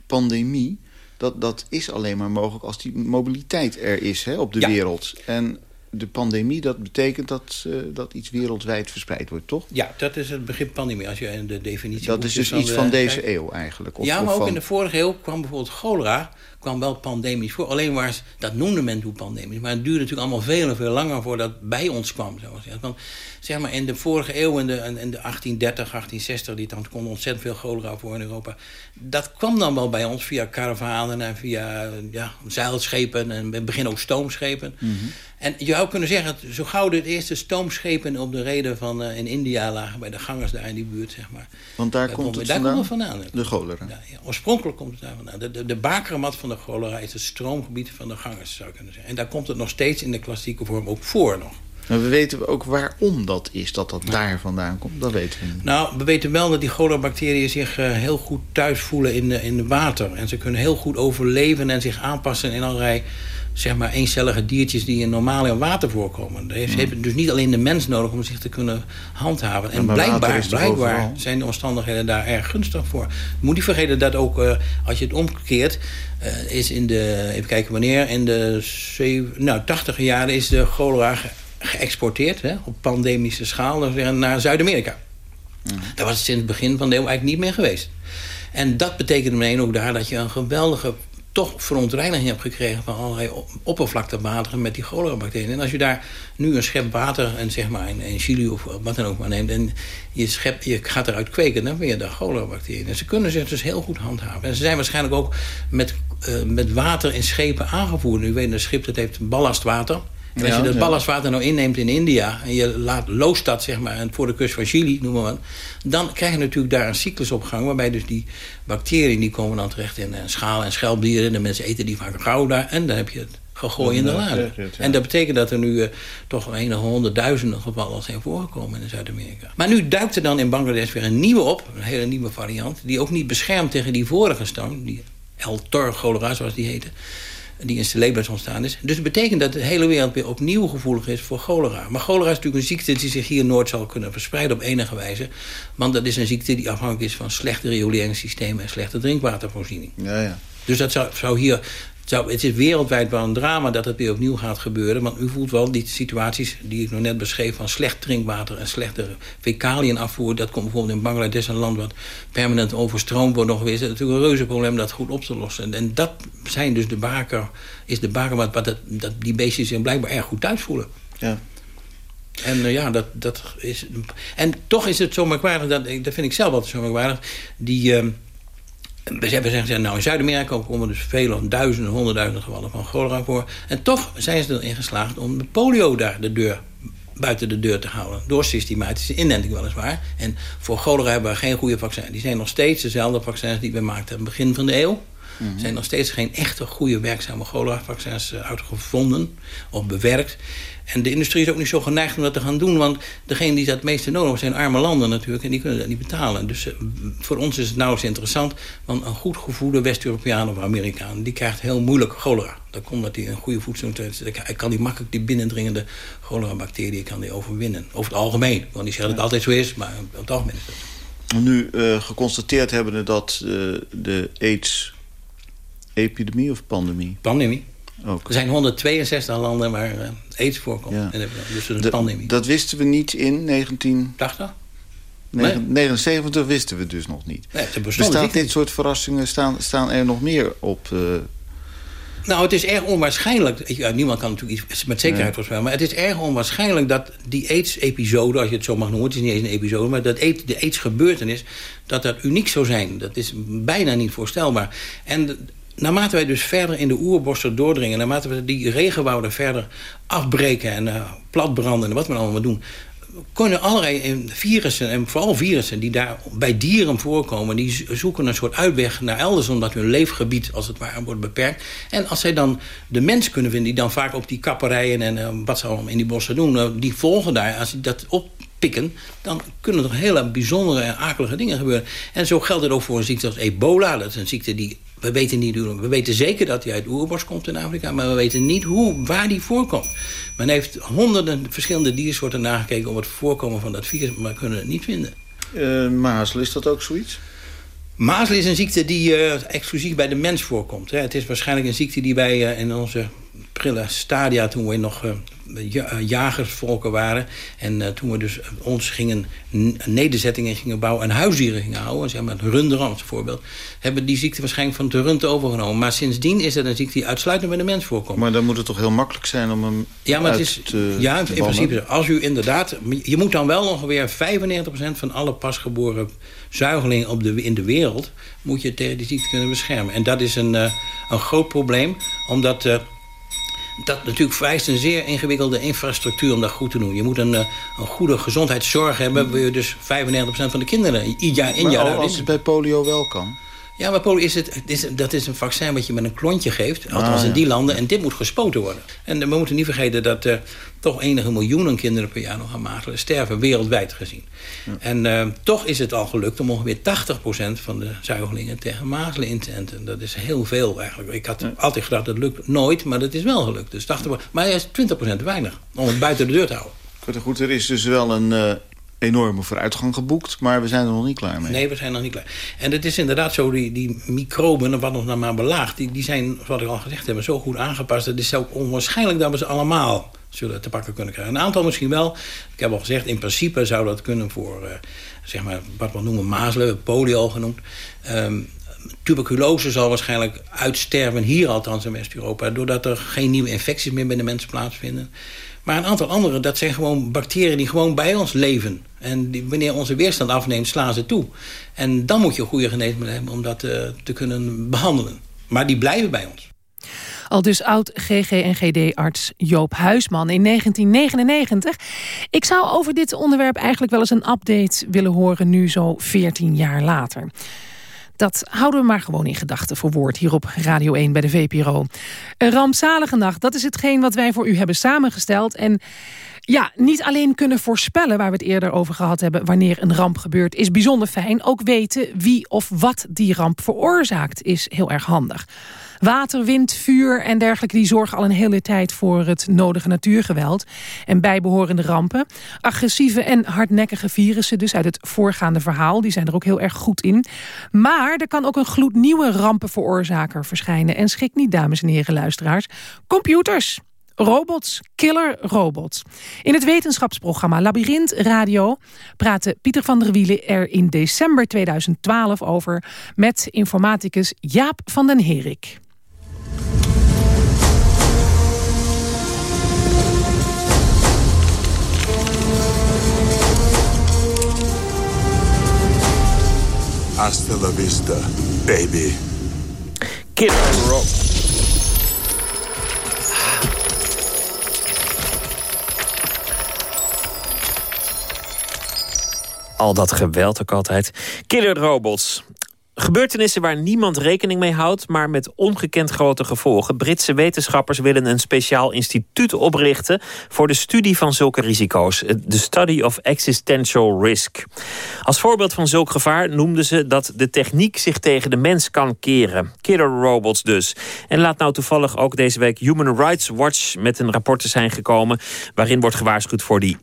pandemie... Dat, dat is alleen maar mogelijk als die mobiliteit er is hè, op de wereld. En de pandemie, dat betekent dat, uh, dat iets wereldwijd verspreid wordt, toch? Ja, dat is het begrip pandemie, als je de definitie... Dat is dus iets van deze eeuw eigenlijk? Of, ja, maar ook in de vorige eeuw kwam bijvoorbeeld cholera kwam wel pandemisch voor. Alleen was, dat noemde men toen pandemisch. Maar het duurde natuurlijk allemaal veel en veel langer voordat bij ons kwam. Want zeg maar in de vorige eeuw, in de, in de 1830, 1860... die dan kon ontzettend veel cholera voor in Europa. Dat kwam dan wel bij ons via karavanen en via ja, zeilschepen... en in het begin ook stoomschepen. Mhm. En je zou kunnen zeggen, zo gauw de eerste stoomschepen op de reden van uh, in India lagen... bij de gangers daar in die buurt, zeg maar. Want daar, komt, het daar komt het vandaan. De cholera. Ja, ja, oorspronkelijk komt het daar vandaan. De, de, de bakermat van de cholera is het stroomgebied van de gangers, zou ik kunnen zeggen. En daar komt het nog steeds in de klassieke vorm ook voor nog. Maar we weten ook waarom dat is, dat dat daar vandaan komt. Dat weten we niet. Nou, we weten wel dat die cholera-bacteriën zich uh, heel goed thuis voelen in, de, in de water. En ze kunnen heel goed overleven en zich aanpassen in allerlei zeg maar, eencellige diertjes die in normale water voorkomen. Heeft, hmm. heeft dus niet alleen de mens nodig om zich te kunnen handhaven. En blijkbaar, blijkbaar zijn de omstandigheden daar erg gunstig voor. Moet niet vergeten dat ook, uh, als je het omkeert... Uh, is in de, even kijken wanneer, in de zeven, nou, 80 jaren is de cholera geëxporteerd... Hè, op pandemische schaal naar Zuid-Amerika. Hmm. Dat was sinds het begin van de eeuw eigenlijk niet meer geweest. En dat betekent meteen ook daar dat je een geweldige toch verontreiniging hebt gekregen... van allerlei oppervlaktewateren met die cholera-bacteriën. En als je daar nu een schep water en zeg maar in, Chili of wat dan ook maar neemt... en je, schep, je gaat eruit kweken, dan je daar cholera-bacteriën. En ze kunnen zich dus heel goed handhaven. En ze zijn waarschijnlijk ook met, uh, met water in schepen aangevoerd. U weet, een schip dat heeft ballastwater... En als je dat ballastwater nou inneemt in India... en je laat loost dat zeg maar, voor de kust van Chili, noem maar wat... dan krijg je natuurlijk daar een cyclus op gang... waarbij dus die bacteriën die komen dan terecht in schaal- en schelpdieren... de mensen eten die vaak rauw daar... en dan heb je het gegooid in de lade. En dat betekent dat er nu uh, toch enige honderdduizenden gevallen zijn voorgekomen in Zuid-Amerika. Maar nu duikt er dan in Bangladesh weer een nieuwe op, een hele nieuwe variant... die ook niet beschermt tegen die vorige stam, die El Tor cholera zoals die heette die in Celebes ontstaan is. Dus het betekent dat de hele wereld weer opnieuw gevoelig is voor cholera. Maar cholera is natuurlijk een ziekte die zich hier nooit zal kunnen verspreiden op enige wijze. Want dat is een ziekte die afhankelijk is van slechte rioleringssystemen en slechte drinkwatervoorziening. Ja, ja. Dus dat zou, zou hier het is wereldwijd wel een drama dat het weer opnieuw gaat gebeuren. Want u voelt wel die situaties die ik nog net beschreef... van slecht drinkwater en slechte fecaliënafvoer. Dat komt bijvoorbeeld in Bangladesh, een land wat permanent overstroomd wordt nog weer. Het is natuurlijk een reuze probleem dat goed op te lossen. En, dat zijn dus de baker, is de baker wat, wat dat, dat die beestjes zich blijkbaar erg goed thuis voelen. Ja. En uh, ja, dat, dat is... En toch is het zo merkwaardig, dat, dat vind ik zelf altijd zo merkwaardig... die... Uh, we hebben gezegd, nou in Zuid-Amerika komen dus vele, duizenden, honderdduizenden gevallen van cholera voor. En toch zijn ze erin geslaagd om de polio daar de deur buiten de deur te houden. Door systematische inenting weliswaar. En voor cholera hebben we geen goede vaccins. Die zijn nog steeds dezelfde vaccins die we maakten aan het begin van de eeuw. Er zijn nog steeds geen echte goede werkzame cholera-vaccins eh, uitgevonden of bewerkt. En de industrie is ook niet zo geneigd om dat te gaan doen. Want degene die dat het meeste nodig hebben zijn arme landen natuurlijk. En die kunnen dat niet betalen. Dus eh, voor ons is het nauwelijks interessant. Want een goed gevoede West-Europeaan of Amerikaan... die krijgt heel moeilijk cholera. Dat komt omdat hij een goede voedsel... Hij kan die makkelijk die binnendringende cholera-bacteriën kan die overwinnen. Over het algemeen. Want die zeggen dat het altijd zo is. Maar op het algemeen is dat Nu uh, geconstateerd hebben dat uh, de AIDS epidemie of pandemie? Pandemie. Ook. Er zijn 162 landen waar uh, aids voorkomt. Ja. En, dus een pandemie. Dat wisten we niet in 1980? Nee. 79 wisten we dus nog niet. Nee, Bestaat dit soort verrassingen, staan, staan er nog meer op... Uh... Nou, het is erg onwaarschijnlijk... Ja, niemand kan natuurlijk iets met zekerheid voorspellen... maar het is erg onwaarschijnlijk dat die AIDS-episode... als je het zo mag noemen, het is niet eens een episode... maar dat AIDS, de AIDS-gebeurtenis, dat dat uniek zou zijn. Dat is bijna niet voorstelbaar. En naarmate wij dus verder in de oerbossen doordringen... naarmate we die regenwouden verder afbreken en uh, platbranden... en wat we allemaal doen... kunnen allerlei virussen, en vooral virussen die daar bij dieren voorkomen... die zoeken een soort uitweg naar elders... omdat hun leefgebied als het ware wordt beperkt. En als zij dan de mens kunnen vinden... die dan vaak op die kapperijen en uh, wat ze allemaal in die bossen doen... Die volgen daar, als die dat oppikken... dan kunnen er hele bijzondere en akelige dingen gebeuren. En zo geldt het ook voor een ziekte als ebola. Dat is een ziekte die we weten, niet hoe, we weten zeker dat hij uit oerbos komt in Afrika... maar we weten niet hoe, waar die voorkomt. Men heeft honderden verschillende diersoorten nagekeken... om het voorkomen van dat virus, maar kunnen het niet vinden. Uh, mazel, is dat ook zoiets? Mazel is een ziekte die uh, exclusief bij de mens voorkomt. Hè. Het is waarschijnlijk een ziekte die wij uh, in onze prille stadia... toen we nog eh, jagersvolken waren. En uh, toen we dus ons gingen nederzettingen gingen bouwen en huisdieren gingen houden, zeg maar Runderen als voorbeeld, hebben die ziekte waarschijnlijk van de rund overgenomen. Maar sindsdien is dat een ziekte die uitsluitend bij de mens voorkomt. Maar dan moet het toch heel makkelijk zijn om hem ja, maar het is, te Ja, in principe. Als u inderdaad... Je moet dan wel ongeveer 95% van alle pasgeboren zuigelingen op de, in de wereld... moet je tegen die ziekte kunnen beschermen. En dat is een, een groot probleem, omdat... dat natuurlijk vereist een zeer ingewikkelde infrastructuur om dat goed te doen. Je moet een, eh, een goede gezondheidszorg hebben... waar je dus 95% van de kinderen jaar in jaar uit... als het bij polio wel kan? Ja, maar polio is het, is, dat is een vaccin wat je met een klontje geeft. Althans ah, in die landen. En dit moet gespoten worden. En we moeten niet vergeten dat er toch enige miljoenen kinderen per jaar nog aan mazelen sterven. Wereldwijd gezien. En uh, toch is het al gelukt om ongeveer 80% van de zuigelingen tegen mazelen in te enten. Dat is heel veel eigenlijk. Ik had altijd gedacht dat lukt nooit, maar dat is wel gelukt. Dus 80%, maar is 20% weinig om het buiten de deur te houden. Goed, er is dus wel een, uh, enorme vooruitgang geboekt, maar we zijn er nog niet klaar mee. Nee, we zijn nog niet klaar. En het is inderdaad zo, die, die microben, wat nog nou maar belaagt... Die, die zijn, wat ik al gezegd heb, zo goed aangepast... het is ook onwaarschijnlijk dat we ze allemaal zullen te pakken kunnen krijgen. Een aantal misschien wel. Ik heb al gezegd, in principe zou dat kunnen voor... Uh, zeg maar, wat we noemen mazelen, polio genoemd... Um, tuberculose zal waarschijnlijk uitsterven, hier althans in West-Europa... doordat er geen nieuwe infecties meer bij de mensen plaatsvinden. Maar een aantal andere, dat zijn gewoon bacteriën die gewoon bij ons leven. En die, wanneer onze weerstand afneemt, slaan ze toe. En dan moet je een goede geneesmiddel hebben om dat uh, te kunnen behandelen. Maar die blijven bij ons. Al dus oud GGNGD-arts Joop Huisman in 1999. Ik zou over dit onderwerp eigenlijk wel eens een update willen horen... nu zo 14 jaar later. Dat houden we maar gewoon in gedachten voor woord hier op Radio 1 bij de VPRO. Een rampzalige nacht, dat is hetgeen wat wij voor u hebben samengesteld. En ja, niet alleen kunnen voorspellen, waar we het eerder over gehad hebben... wanneer een ramp gebeurt, is bijzonder fijn. Ook weten wie of wat die ramp veroorzaakt is heel erg handig. Water, wind, vuur en dergelijke... die zorgen al een hele tijd voor het nodige natuurgeweld... en bijbehorende rampen. Agressieve en hardnekkige virussen, dus uit het voorgaande verhaal... die zijn er ook heel erg goed in. Maar er kan ook een gloednieuwe rampenveroorzaker verschijnen. En schik niet, dames en heren luisteraars. Computers. Robots, killer robots. In het wetenschapsprogramma Labyrinth Radio praatte Pieter van der Wielen er in december 2012 over met informaticus Jaap van den Herik. Hasta la vista, baby. Kid Rock. Al dat geweld ook altijd. Killer robots. Gebeurtenissen waar niemand rekening mee houdt, maar met ongekend grote gevolgen. Britse wetenschappers willen een speciaal instituut oprichten voor de studie van zulke risico's. De Study of Existential Risk. Als voorbeeld van zulk gevaar noemden ze dat de techniek zich tegen de mens kan keren. Killer robots dus. En laat nou toevallig ook deze week Human Rights Watch met een rapport te zijn gekomen waarin wordt gewaarschuwd voor die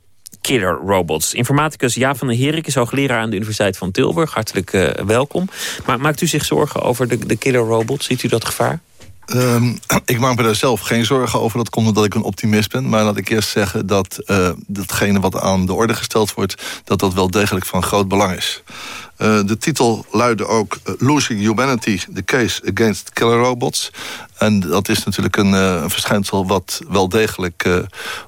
killer robots. Informaticus Jaap van der Herik is hoogleraar aan de Universiteit van Tilburg. Hartelijk uh, welkom. Maar maakt u zich zorgen over de, de killer robots? Ziet u dat gevaar? Um, ik maak me daar zelf geen zorgen over. Dat komt omdat ik een optimist ben. Maar laat ik eerst zeggen dat uh, datgene wat aan de orde gesteld wordt... dat dat wel degelijk van groot belang is. Uh, de titel luidde ook Losing Humanity, the case against killer robots. En dat is natuurlijk een, uh, verschijnsel wat wel degelijk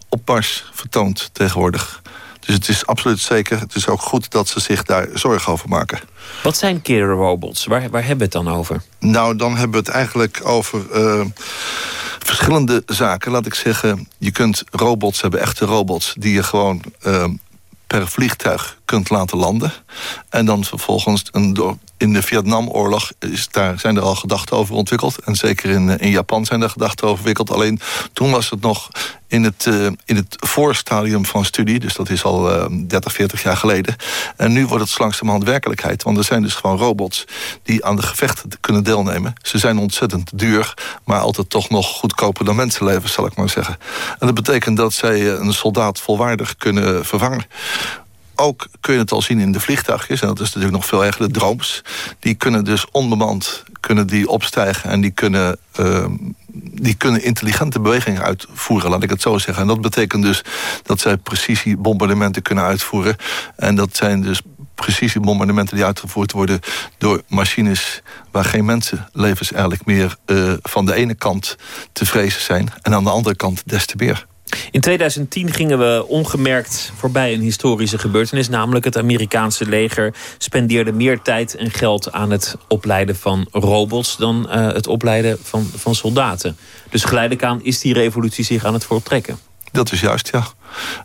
opmars vertoont tegenwoordig. Dus het is absoluut zeker. Het is ook goed dat ze zich daar zorgen over maken. Wat zijn killer robots? Waar, waar hebben we het dan over? Nou, dan hebben we het eigenlijk over uh, verschillende zaken. Laat ik zeggen, je kunt robots hebben, echte robots... die je gewoon uh, per vliegtuig kunt laten landen. En dan vervolgens een door, in de Vietnamoorlog is daar, zijn er al gedachten over ontwikkeld. En zeker in, eh, in Japan zijn er gedachten over ontwikkeld. Alleen toen was het nog in het, uh, in het voorstadium van studie. Dus dat is al uh, 30, 40 jaar geleden. En nu wordt het langzamerhand werkelijkheid. Want er zijn dus gewoon robots die aan de gevechten kunnen deelnemen. Ze zijn ontzettend duur, maar altijd toch nog goedkoper dan mensenlevens, zal ik maar zeggen. En dat betekent dat zij eh, een soldaat volwaardig kunnen vervangen ook kun je het al zien in de vliegtuigjes. En dat is natuurlijk nog veel erger, de drooms. Die kunnen dus onbemand kunnen die opstijgen en die kunnen, uh, die kunnen intelligente bewegingen uitvoeren, laat ik het zo zeggen. En dat betekent dus dat zij precisiebombardementen kunnen uitvoeren. En dat zijn dus precisiebombardementen die uitgevoerd worden door machines waar geen mensenlevens eigenlijk meer uh, van de ene kant te vrezen zijn en aan de andere kant des te meer. In 2010 gingen we ongemerkt voorbij een historische gebeurtenis. Namelijk het Amerikaanse leger spendeerde meer tijd en geld aan het opleiden van robots... dan uh, het opleiden van, van soldaten. Dus geleidelijk aan is die revolutie zich aan het voortrekken. Dat is juist, ja.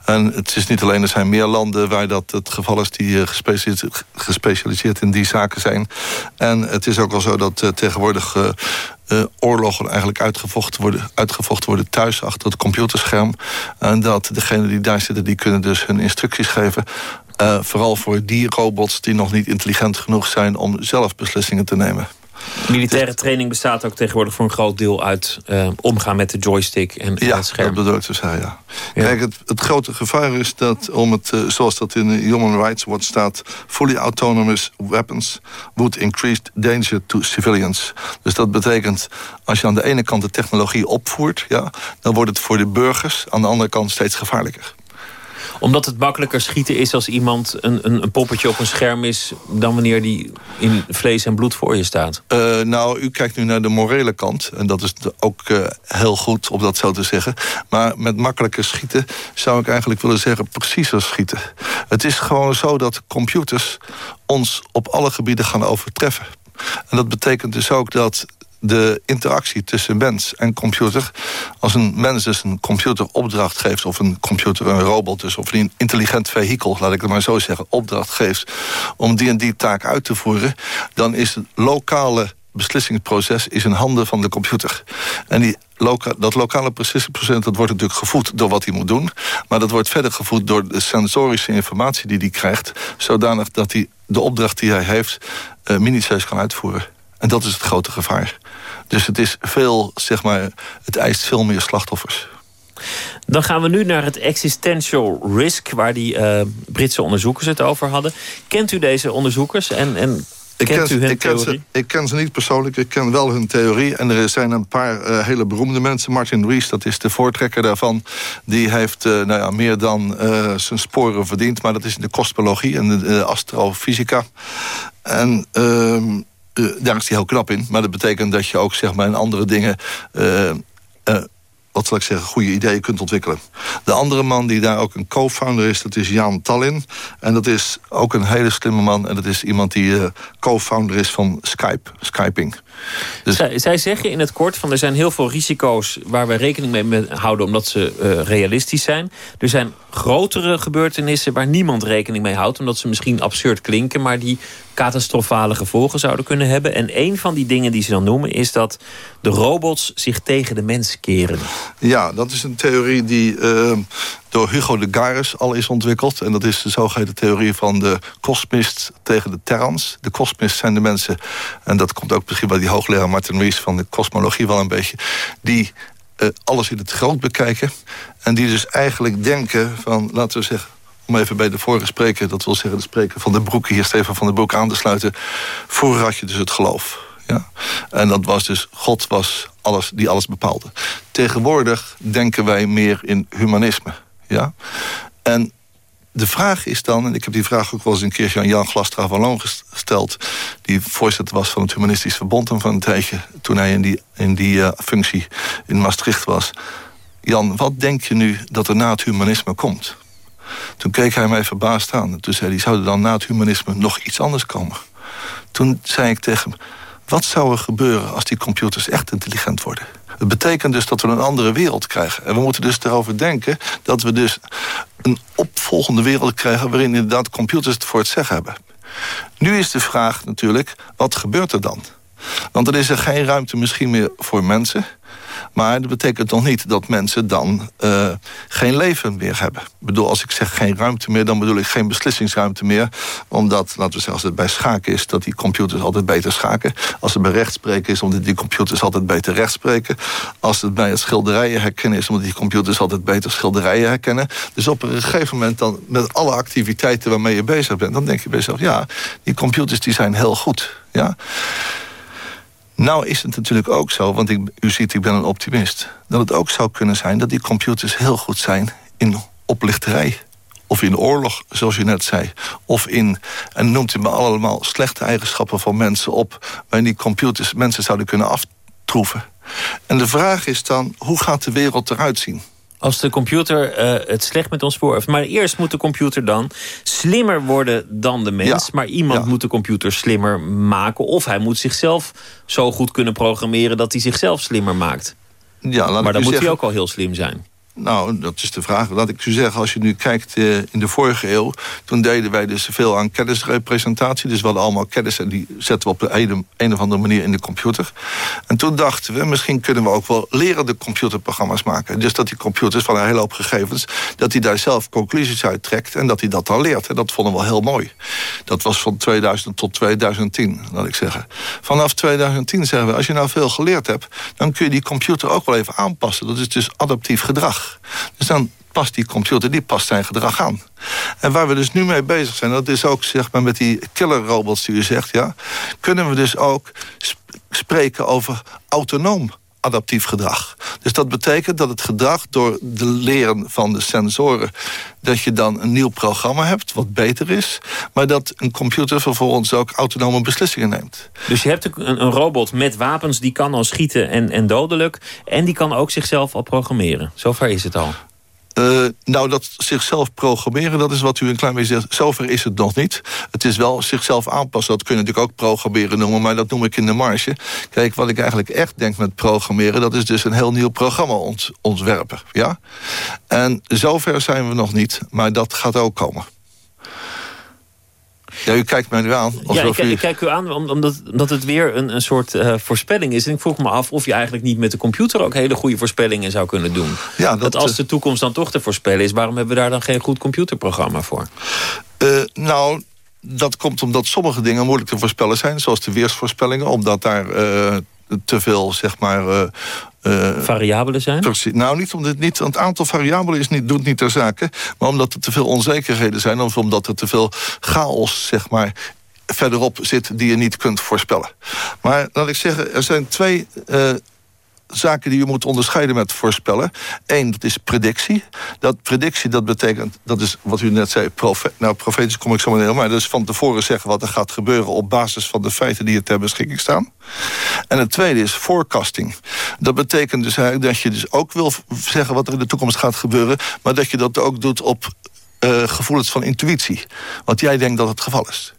En het is niet alleen, er zijn meer landen waar dat het geval is... die gespecialiseerd, gespecialiseerd in die zaken zijn. En het is ook wel zo dat uh, tegenwoordig uh, oorlogen eigenlijk uitgevochten worden, uitgevochten worden thuis achter het computerscherm. En dat degenen die daar zitten, die kunnen dus hun instructies geven. Vooral voor die robots die nog niet intelligent genoeg zijn om zelf beslissingen te nemen. Militaire training bestaat ook tegenwoordig voor een groot deel uit uh, omgaan met de joystick en, ja, het scherm. dat bedoel ik zeggen, ja. ja. Kijk, het, het, grote gevaar is dat om het, uh, zoals dat in de Human Rights Watch staat... fully autonomous weapons would increase danger to civilians. Dus dat betekent, als je aan de ene kant de technologie opvoert... Ja, dan wordt het voor de burgers aan de andere kant steeds gevaarlijker. Omdat het makkelijker schieten is als iemand een, een, een poppetje op een scherm is... dan wanneer die in vlees en bloed voor je staat? Uh, nou, u kijkt nu naar de morele kant. En dat is ook uh, heel goed, om dat zo te zeggen. Maar met makkelijker schieten zou ik eigenlijk willen zeggen... preciezer schieten. Het is gewoon zo dat computers ons op alle gebieden gaan overtreffen. En dat betekent dus ook dat de interactie tussen mens en computer... als een mens dus een computer opdracht geeft... of een computer een robot dus, of een intelligent vehikel... laat ik het maar zo zeggen, opdracht geeft... om die en die taak uit te voeren... dan is het lokale beslissingsproces is in handen van de computer. En die loka dat lokale beslissingsproces dat wordt natuurlijk gevoed door wat hij moet doen. Maar dat wordt verder gevoed door de sensorische informatie die hij krijgt... zodanig dat hij de opdracht die hij heeft uh, kan uitvoeren. En dat is het grote gevaar. Dus het is veel, zeg maar, het eist veel meer slachtoffers. Dan gaan we nu naar het existential risk... waar die uh, Britse onderzoekers het over hadden. Kent u deze onderzoekers en, en ik kent ken, u hun ik ken, theorie? ze, ik ken ze niet persoonlijk, ik ken wel hun theorie. En er zijn een paar uh, hele beroemde mensen. Martin Rees, dat is de voortrekker daarvan. Die heeft uh, nou ja, meer dan uh, zijn sporen verdiend. Maar dat is in de kosmologie en de astrofysica. En... Daar is hij heel knap in. Maar dat betekent dat je ook zeg maar, in andere dingen... Uh, uh, wat zal ik zeggen, goede ideeën kunt ontwikkelen. De andere man die daar ook een co-founder is, dat is Jan Tallinn. En dat is ook een hele slimme man. En dat is iemand die uh, co-founder is van Skype, Skyping. Dus... Zij, zij, zeggen in het kort van er zijn heel veel risico's waar we rekening mee houden omdat ze realistisch zijn. Er zijn grotere gebeurtenissen waar niemand rekening mee houdt omdat ze misschien absurd klinken, maar die catastrofale gevolgen zouden kunnen hebben. En een van die dingen die ze dan noemen is dat de robots zich tegen de mens keren. Ja, dat is een theorie die uh, door Hugo de Garis al is ontwikkeld. En dat is de zogeheten theorie van de kosmist tegen de terrans. De kosmist zijn de mensen, en dat komt ook misschien bij die hoogleraar Martin Rees van de kosmologie wel een beetje, die uh, alles in het groot bekijken. En die dus eigenlijk denken van, laten we zeggen om even bij de vorige spreker, dat wil zeggen de spreker van de Broek... hier Stefan van de Broek aan te sluiten. Vroeger had je dus het geloof. Ja? En dat was dus, God was alles die alles bepaalde. Tegenwoordig denken wij meer in humanisme. Ja? En de vraag is dan, en ik heb die vraag ook wel eens een keertje aan Jan Glastra van Loon gesteld... die voorzitter was van het Humanistisch Verbond van een tijdje... toen hij in die, in die uh, functie in Maastricht was. Jan, wat denk je nu dat er na het humanisme komt? Toen keek hij mij verbaasd aan. En toen zei hij, zou er dan na het humanisme nog iets anders komen? Toen zei ik tegen hem, wat zou er gebeuren als die computers echt intelligent worden? Het betekent dus dat we een andere wereld krijgen. En we moeten dus erover denken dat we dus een opvolgende wereld krijgen... waarin inderdaad computers het voor het zeggen hebben. Nu is de vraag natuurlijk, wat gebeurt er dan? Want dan is er geen ruimte misschien meer voor mensen... Maar dat betekent nog niet dat mensen dan uh, geen leven meer hebben. Ik bedoel, als ik zeg geen ruimte meer, dan bedoel ik geen beslissingsruimte meer. Omdat, laten we zeggen, als het bij schaken is... dat die computers altijd beter schaken. Als het bij rechtspreken is, omdat die computers altijd beter rechtspreken. Als het bij het schilderijen herkennen is... omdat die computers altijd beter schilderijen herkennen. Dus op een gegeven moment dan, met alle activiteiten waarmee je bezig bent... dan denk je bij jezelf, ja, die computers die zijn heel goed. Ja? Nou is het natuurlijk ook zo, want u ziet, ik ben een optimist... dat het ook zou kunnen zijn dat die computers heel goed zijn in oplichterij. Of in oorlog, zoals u net zei. Of in, en noemt u me allemaal slechte eigenschappen van mensen op... waarin die computers mensen zouden kunnen aftroeven. En de vraag is dan, hoe gaat de wereld eruit zien? Als de computer uh, het slecht met ons voor heeft. Maar eerst moet de computer dan slimmer worden dan de mens. Ja, maar iemand ja. moet de computer slimmer maken. Of hij moet zichzelf zo goed kunnen programmeren... dat hij zichzelf slimmer maakt. Ja, laat maar dan moet zeggen, hij ook al heel slim zijn. Nou, dat is de vraag. Laat ik u zeggen, als je nu kijkt uh, in de vorige eeuw... toen deden wij dus veel aan kennisrepresentatie. Dus we hadden allemaal kennis en die zetten we op de een, een of andere manier in de computer. En toen dachten we, misschien kunnen we ook wel lerende computerprogramma's maken. Dus dat die computers van een hele hoop gegevens... dat hij daar zelf conclusies uit trekt en dat hij dat dan leert. En dat vonden we wel heel mooi. Dat was van 2000 tot 2010, laat ik zeggen. Vanaf 2010 zeggen we, als je nou veel geleerd hebt... dan kun je die computer ook wel even aanpassen. Dat is dus adaptief gedrag. Dus dan past die computer, die past zijn gedrag aan. En waar we dus nu mee bezig zijn, dat is ook zeg maar met die killerrobots die u zegt, ja, kunnen we dus ook sp spreken over autonoom adaptief gedrag. Dus dat betekent dat het gedrag door de leren van de sensoren... dat je dan een nieuw programma hebt, wat beter is... maar dat een computer vervolgens ook autonome beslissingen neemt. Dus je hebt een, een robot met wapens, die kan al schieten en, en dodelijk... en die kan ook zichzelf al programmeren. Zover is het al. Uh, nou, dat zichzelf programmeren, dat is wat u een klein beetje zegt. Zover is het nog niet. Het is wel zichzelf aanpassen. Dat kun je natuurlijk ook programmeren noemen, maar dat noem ik in de marge. Kijk, wat ik eigenlijk echt denk met programmeren... dat is dus een heel nieuw programma ont ontwerpen. Ja? En zover zijn we nog niet, maar dat gaat ook komen. Ja, u kijkt mij nu aan. Ja, ik, u... ik, kijk u aan omdat, omdat het weer een, een soort uh, voorspelling is. En ik vroeg me af of je eigenlijk niet met de computer... ook hele goede voorspellingen zou kunnen doen. Ja, dat, dat als de toekomst dan toch te voorspellen is... waarom hebben we daar dan geen goed computerprogramma voor? Uh, nou, dat komt omdat sommige dingen moeilijk te voorspellen zijn. Zoals de weersvoorspellingen. Omdat daar uh, te veel, zeg maar... Uh, uh, variabelen zijn? Precies. Nou, niet omdat het, niet, het aantal variabelen is niet, doet niet ter zake... maar omdat er te veel onzekerheden zijn... of omdat er te veel chaos, zeg maar, verderop zit die je niet kunt voorspellen. Maar laat ik zeggen, er zijn twee uh, zaken die je moet onderscheiden met voorspellen. Eén, dat is predictie. Dat predictie, dat betekent, dat is wat u net zei, nou profetisch kom ik zo meteen, maar dus van tevoren zeggen wat er gaat gebeuren op basis van de feiten die er ter beschikking staan. En het tweede is forecasting. Dat betekent dus eigenlijk dat je dus ook wil zeggen wat er in de toekomst gaat gebeuren, maar dat je dat ook doet op uh, gevoelens van intuïtie. Want jij denkt dat het geval is.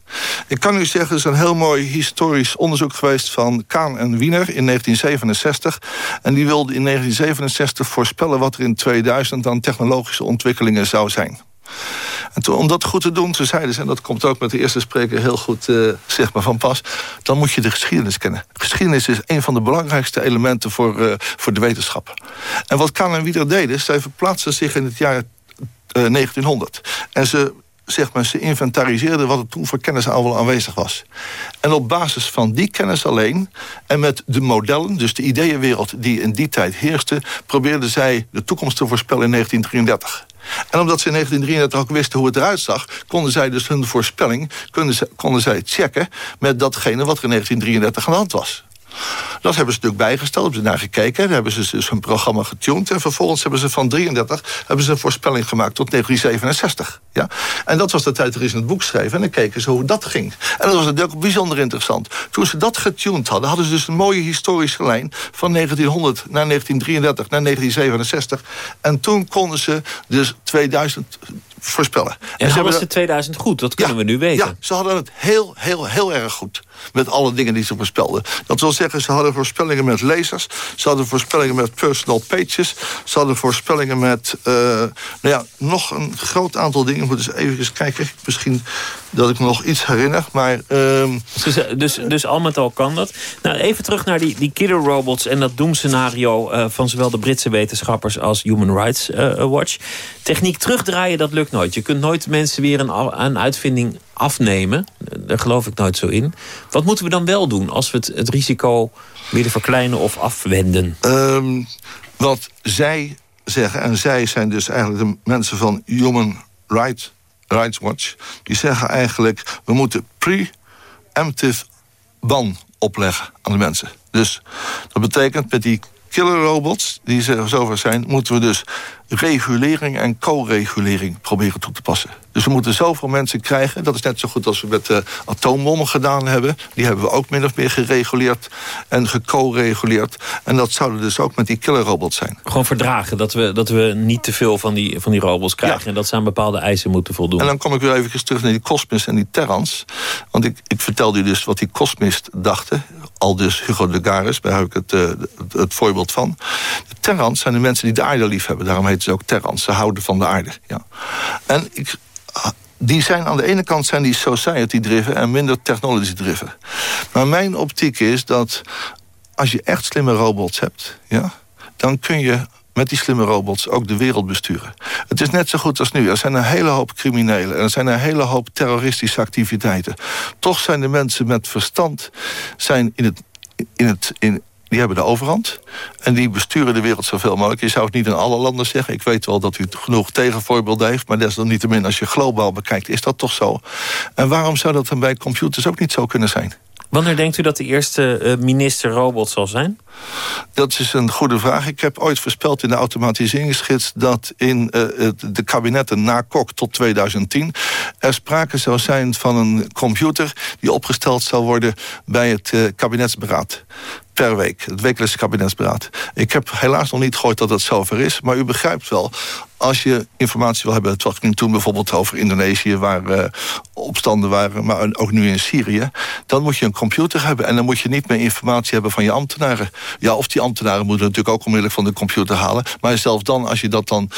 Ik kan u zeggen, er is een heel mooi historisch onderzoek geweest... van Kaan en Wiener in 1967. En die wilde in 1967 voorspellen wat er in 2000... aan technologische ontwikkelingen zou zijn. En toen, om dat goed te doen, ze zeiden ze... en dat komt ook met de eerste spreker heel goed uh, zeg maar, van pas... dan moet je de geschiedenis kennen. Geschiedenis is een van de belangrijkste elementen voor, uh, voor de wetenschap. En wat Kaan en Wiener deden, zij verplaatsten zich in het jaar 1900. En ze zeg maar, ze inventariseerden wat er toen voor kennis al aanwezig was. En op basis van die kennis alleen... en met de modellen, dus de ideeënwereld die in die tijd heerste... probeerden zij de toekomst te voorspellen in 1933. En omdat ze in 1933 ook wisten hoe het eruit zag... konden zij dus hun voorspelling konden zij, konden zij checken... met datgene wat er in 1933 aan de hand was. Dat hebben ze natuurlijk bijgesteld, hebben ze naar gekeken. Dan hebben ze dus hun programma getuned. En vervolgens hebben ze van 33 hebben ze een voorspelling gemaakt tot 1967. Ja? En dat was de tijd dat ze het boek schreven. En dan keken ze hoe dat ging. En dat was natuurlijk bijzonder interessant. Toen ze dat getuned hadden, hadden ze dus een mooie historische lijn... van 1900 naar 1933 naar 1967. En toen konden ze dus 2000 voorspellen. En, en hadden ze 2000 goed, dat kunnen we nu weten. Ja, ze hadden het heel, heel, heel erg goed. Met alle dingen die ze voorspelden. Dat wil zeggen, ze hadden voorspellingen met lasers. Ze hadden voorspellingen met personal pages. Ze hadden voorspellingen met... Uh, nou ja, nog een groot aantal dingen. Ik moet eens even kijken. Misschien dat ik me nog iets herinner. Maar, uh... dus, dus, dus al met al kan dat. Nou, even terug naar die, die killer robots en dat doemscenario... Uh, van zowel de Britse wetenschappers als Human Rights uh, Watch. Techniek terugdraaien, dat lukt nooit. Je kunt nooit mensen weer een, een uitvinding afnemen. Daar geloof ik nooit zo in. Wat moeten we dan wel doen als we het, het risico willen verkleinen of afwenden? Um, wat zij zeggen, en zij zijn dus eigenlijk de mensen van Human Rights, Rights Watch... die zeggen eigenlijk, we moeten pre-emptive ban opleggen aan de mensen. Dus dat betekent met die killer robots, die zover zijn... moeten we dus regulering en co-regulering proberen toe te passen. Dus we moeten zoveel mensen krijgen. Dat is net zo goed als we met uh, atoombommen gedaan hebben. Die hebben we ook min of meer gereguleerd en geco-reguleerd. En dat zouden dus ook met die killerrobots zijn. Gewoon verdragen, dat we, dat we niet te veel van die, van die robots krijgen... en dat ze aan bepaalde eisen moeten voldoen. En dan kom ik weer even terug naar die Cosmis en die Terrans. Want ik, ik vertelde u dus wat die Cosmis dachten. Al dus Hugo de Garis, daar heb ik het, uh, het, het, voorbeeld van. De Terrans zijn de mensen die de aarde lief hebben. Daarom heet ze ook Terrans. Ze houden van de aarde. Ja. En ik die zijn aan de ene kant zijn die society-driven en minder technology-driven. Maar mijn optiek is dat als je echt slimme robots hebt... Ja, dan kun je met die slimme robots ook de wereld besturen. Het is net zo goed als nu. Er zijn een hele hoop criminelen... en er zijn een hele hoop terroristische activiteiten. Toch zijn de mensen met verstand... zijn in het, in het, in, die hebben de overhand. En die besturen de wereld zoveel mogelijk. Je zou het niet in alle landen zeggen. Ik weet wel dat u genoeg tegenvoorbeelden heeft. Maar desalniettemin, als je globaal bekijkt, is dat toch zo. En waarom zou dat dan bij computers ook niet zo kunnen zijn? Wanneer denkt u dat de eerste uh, minister robot zal zijn? Dat is een goede vraag. Ik heb ooit voorspeld in de automatiseringsgids... dat in uh, de kabinetten na Kok tot 2010... er sprake zou zijn van een computer... die opgesteld zou worden bij het uh, kabinetsberaad per week. Het wekelijkse kabinetsberaad. Ik heb helaas nog niet gehoord dat dat zover is. Maar u begrijpt wel, als je informatie wil hebben... het ging toen bijvoorbeeld over Indonesië... waar uh, opstanden waren, maar ook nu in Syrië... dan moet je een computer hebben. En dan moet je niet meer informatie hebben van je ambtenaren. Ja, of die ambtenaren moeten natuurlijk ook onmiddellijk van de computer halen. Maar zelfs dan, als je dat dan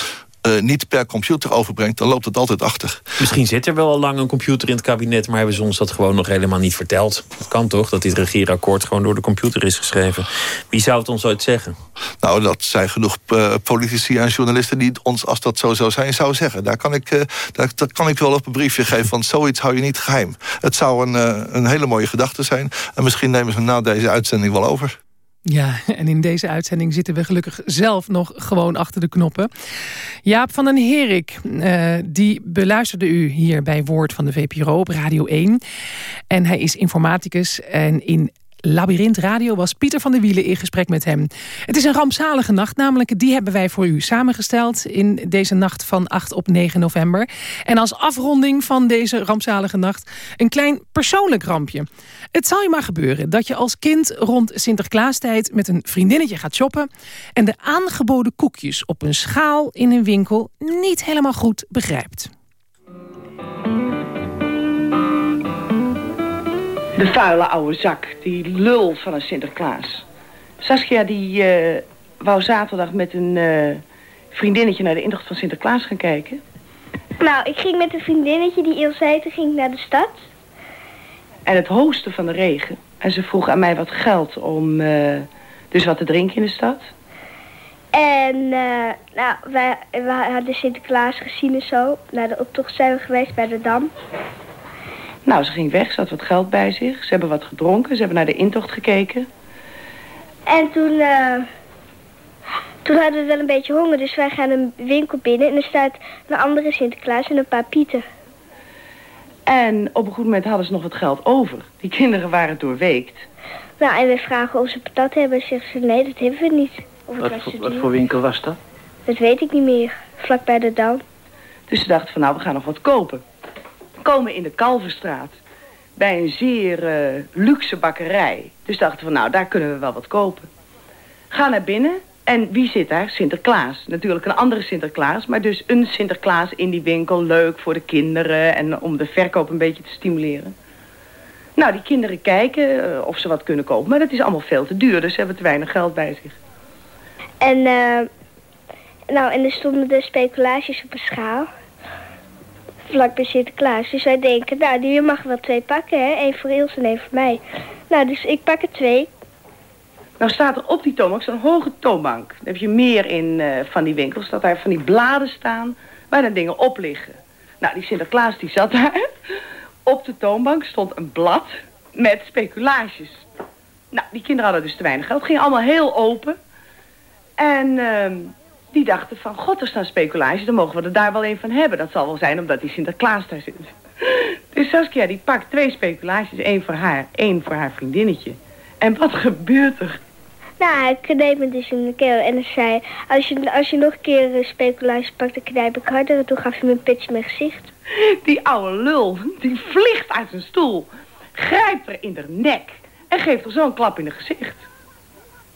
uh, niet per computer overbrengt, dan loopt het altijd achter. Misschien zit er wel al lang een computer in het kabinet, maar hebben ze ons dat gewoon nog helemaal niet verteld. Het kan toch, dat dit regeerakkoord gewoon door de computer is geschreven. Wie zou het ons ooit zeggen? Nou, dat zijn genoeg uh, politici en journalisten die ons, als dat zo zou zijn, zou zeggen. Daar kan ik, uh, daar, dat kan ik wel op een briefje geven, want zoiets hou je niet geheim. Het zou een, een hele mooie gedachte zijn. En misschien nemen ze na deze uitzending wel over. Ja, en in deze uitzending zitten we gelukkig zelf nog gewoon achter de knoppen. Jaap van den Herik, uh, die beluisterde u hier bij Woord van de VPRO op Radio 1. En hij is informaticus en in Labyrinth Radio was Pieter van der Wielen in gesprek met hem. Het is een rampzalige nacht, namelijk die hebben wij voor u samengesteld... in deze nacht van 8 op 9 november. En als afronding van deze rampzalige nacht een klein persoonlijk rampje. Het zal je maar gebeuren dat je als kind rond Sinterklaastijd... met een vriendinnetje gaat shoppen... en de aangeboden koekjes op een schaal in een winkel niet helemaal goed begrijpt. De vuile oude zak, die lul van een Sinterklaas. Saskia die uh, wou zaterdag met een uh, vriendinnetje naar de intocht van Sinterklaas gaan kijken. Nou, ik ging met een vriendinnetje die Ilseite ging naar de stad. En het hoosten van de regen. En ze vroeg aan mij wat geld om uh, dus wat te drinken in de stad. En nou, wij, wij hadden Sinterklaas gezien en zo. Naar de optocht zijn we geweest bij de Dam. Nou, ze ging weg, ze had wat geld bij zich. Ze hebben wat gedronken, ze hebben naar de intocht gekeken. En toen, uh, toen hadden we wel een beetje honger, dus wij gaan een winkel binnen... en er staat een andere Sinterklaas en een paar pieten. En op een goed moment hadden ze nog wat geld over. Die kinderen waren doorweekt. Nou, en we vragen of ze patat hebben. En zeggen ze, nee, dat hebben we niet. Of wat, voor, wat voor winkel was dat? Dat weet ik niet meer. Vlak bij de Dam. Dus ze dachten van, nou, we gaan nog wat kopen komen in de Kalverstraat bij een zeer uh, luxe bakkerij. Dus dachten we, nou, daar kunnen we wel wat kopen. Ga naar binnen en wie zit daar? Sinterklaas. Natuurlijk een andere Sinterklaas, maar dus een Sinterklaas in die winkel. Leuk voor de kinderen en om de verkoop een beetje te stimuleren. Nou, die kinderen kijken uh, of ze wat kunnen kopen, maar dat is allemaal veel te duur. Dus ze hebben te weinig geld bij zich. En, uh, nou, en er stonden de speculaties op een schaal vlak bij Sinterklaas. Dus wij denken, nou, die mag wel twee pakken, hè. Eén voor Ilse en één voor mij. Nou, dus ik pak er twee. Nou staat er op die toonbank zo'n hoge toonbank. Dan heb je meer in uh, van die winkels. Dat daar van die bladen staan waar dan dingen op liggen. Nou, die Sinterklaas die zat daar. Op de toonbank stond een blad met speculaties. Nou, die kinderen hadden dus te weinig geld. Het ging allemaal heel open. En... Uh, die dachten van, god, er staan speculaties, dan mogen we er daar wel een van hebben. Dat zal wel zijn omdat die Sinterklaas daar zit. Dus Saskia, die pakt twee speculaties, één voor haar, één voor haar vriendinnetje. En wat gebeurt er? Nou, ik knijp me dus in de keel en hij zei... Als je, als je nog een keer een speculatie pakt, dan knijp ik harder. En toen gaf hij me een pitch in mijn gezicht. Die oude lul, die vliegt uit zijn stoel. Grijpt er in de nek en geeft er zo'n klap in het gezicht.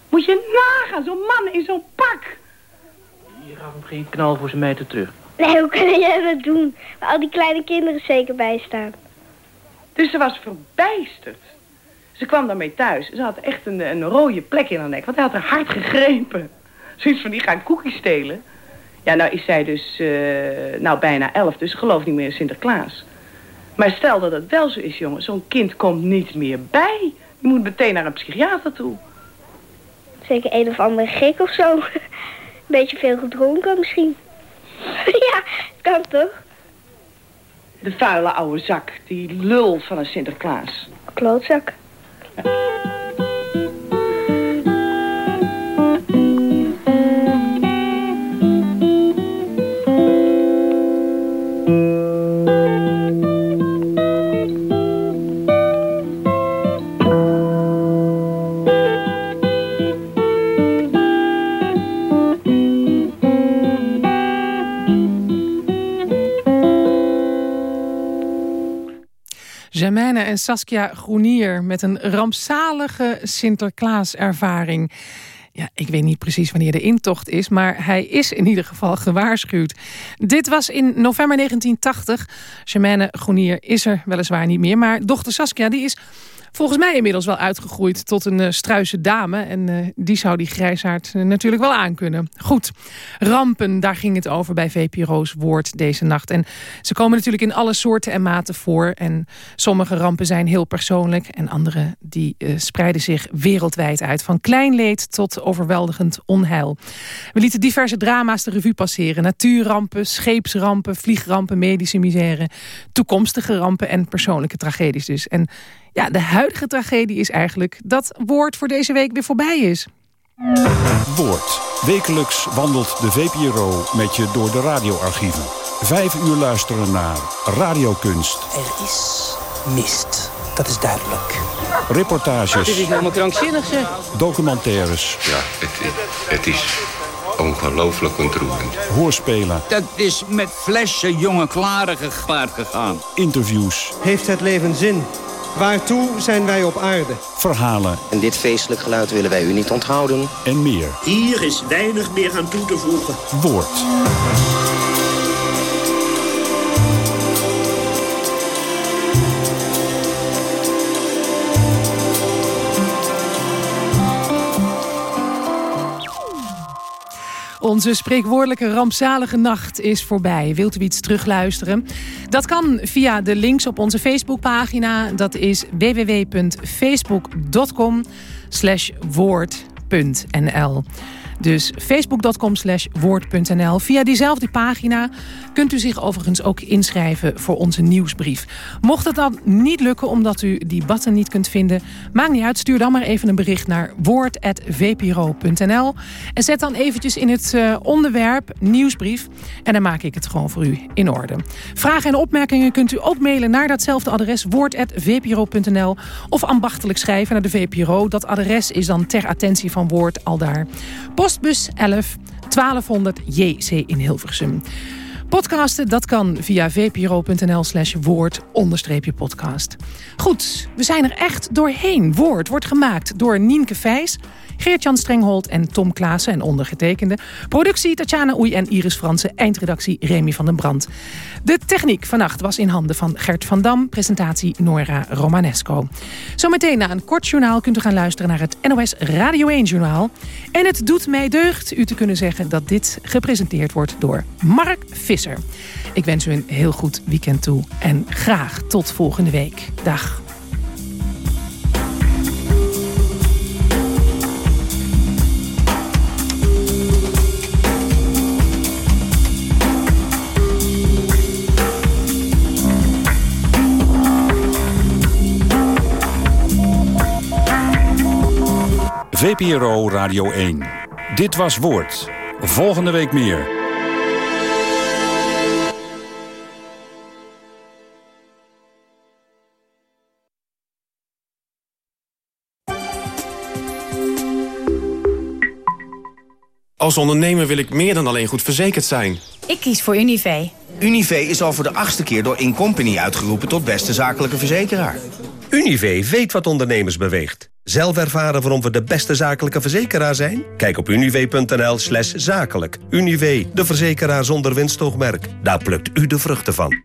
Moet je nagaan, zo'n man in zo'n pak. Je gaf hem geen knal voor zijn meter terug. Nee, hoe kan jij dat doen? Waar al die kleine kinderen zeker bij staan. Dus ze was verbijsterd. Ze kwam daarmee thuis. Ze had echt een, een rode plek in haar nek, want hij had haar hard gegrepen. Zoiets van, die gaan koekjes stelen. Ja, nou is zij dus uh, nou bijna elf, dus geloof niet meer in Sinterklaas. Maar stel dat het wel zo is, jongen. Zo'n kind komt niet meer bij. Je moet meteen naar een psychiater toe. Zeker een of andere gek of zo. Beetje veel gedronken misschien. ja, kan toch? De vuile oude zak, die lul van een Sinterklaas. Klootzak. Germaine en Saskia Groenier met een rampzalige Sinterklaaservaring. Ja, ik weet niet precies wanneer de intocht is, maar hij is in ieder geval gewaarschuwd. Dit was in november 1980. Germaine Groenier is er weliswaar niet meer, maar dochter Saskia die is volgens mij inmiddels wel uitgegroeid tot een uh, struise dame. En uh, die zou die grijsaard uh, natuurlijk wel aankunnen. Goed, rampen, daar ging het over bij VPRO's Woord deze nacht. En ze komen natuurlijk in alle soorten en maten voor. En sommige rampen zijn heel persoonlijk. En andere die spreiden zich wereldwijd uit. Van klein leed tot overweldigend onheil. We lieten diverse drama's de revue passeren. Natuurrampen, scheepsrampen, vliegrampen, medische misère. Toekomstige rampen en persoonlijke tragedies dus. En ja, de huidige tragedie is eigenlijk dat Woord voor deze week weer voorbij is. Woord. Wekelijks wandelt de VPRO met je door de radioarchieven. Vijf uur luisteren naar radiokunst. Er is mist, dat is duidelijk. Reportages. Dit is helemaal krankzinnig, zeg. Documentaires. Ja, het, het is ongelooflijk ontroerend. Hoorspelen. Dat is met flessen jonge klaren gepaard gegaan. Interviews. Heeft het leven zin? Waartoe zijn wij op aarde? Verhalen. En dit feestelijk geluid willen wij u niet onthouden. En meer. Hier is weinig meer aan toe te voegen. Woord. Onze spreekwoordelijke rampzalige nacht is voorbij. Wilt u iets terugluisteren? Dat kan via de links op onze Facebookpagina. Dat is www.facebook.com woord.nl dus facebook.com slash woord.nl. Via diezelfde pagina kunt u zich overigens ook inschrijven voor onze nieuwsbrief. Mocht het dan niet lukken omdat u die button niet kunt vinden... maakt niet uit, stuur dan maar even een bericht naar woord.vpro.nl. En zet dan eventjes in het uh, onderwerp nieuwsbrief. En dan maak ik het gewoon voor u in orde. Vragen en opmerkingen kunt u ook mailen naar datzelfde adres... woord.vpro.nl of ambachtelijk schrijven naar de VPRO. Dat adres is dan ter attentie van Woord al daar. Postbus 11 1200 JC in Hilversum. Podcasten, dat kan via vpro.nl slash woord podcast. Goed, we zijn er echt doorheen. Woord wordt gemaakt door Nienke Vijs, Geert-Jan Strenghold en Tom Klaassen en ondergetekende. Productie Tatjana Oei en Iris Fransen. Eindredactie Remy van den Brand. De techniek vannacht was in handen van Gert van Dam. Presentatie Nora Romanesco. Zometeen na een kort journaal kunt u gaan luisteren naar het NOS Radio 1 journaal. En het doet mij deugd u te kunnen zeggen dat dit gepresenteerd wordt door Mark Visser. Ik wens u een heel goed weekend toe en graag tot volgende week. Dag. VPRO Radio 1. Dit was Woord. Volgende week meer. Als ondernemer wil ik meer dan alleen goed verzekerd zijn. Ik kies voor Univé. Univé is al voor de achtste keer door Incompany uitgeroepen tot beste zakelijke verzekeraar. Univé weet wat ondernemers beweegt. Zelf ervaren waarom we de beste zakelijke verzekeraar zijn? Kijk op univ.nl slash zakelijk. Univ, de verzekeraar zonder winstoogmerk. Daar plukt u de vruchten van.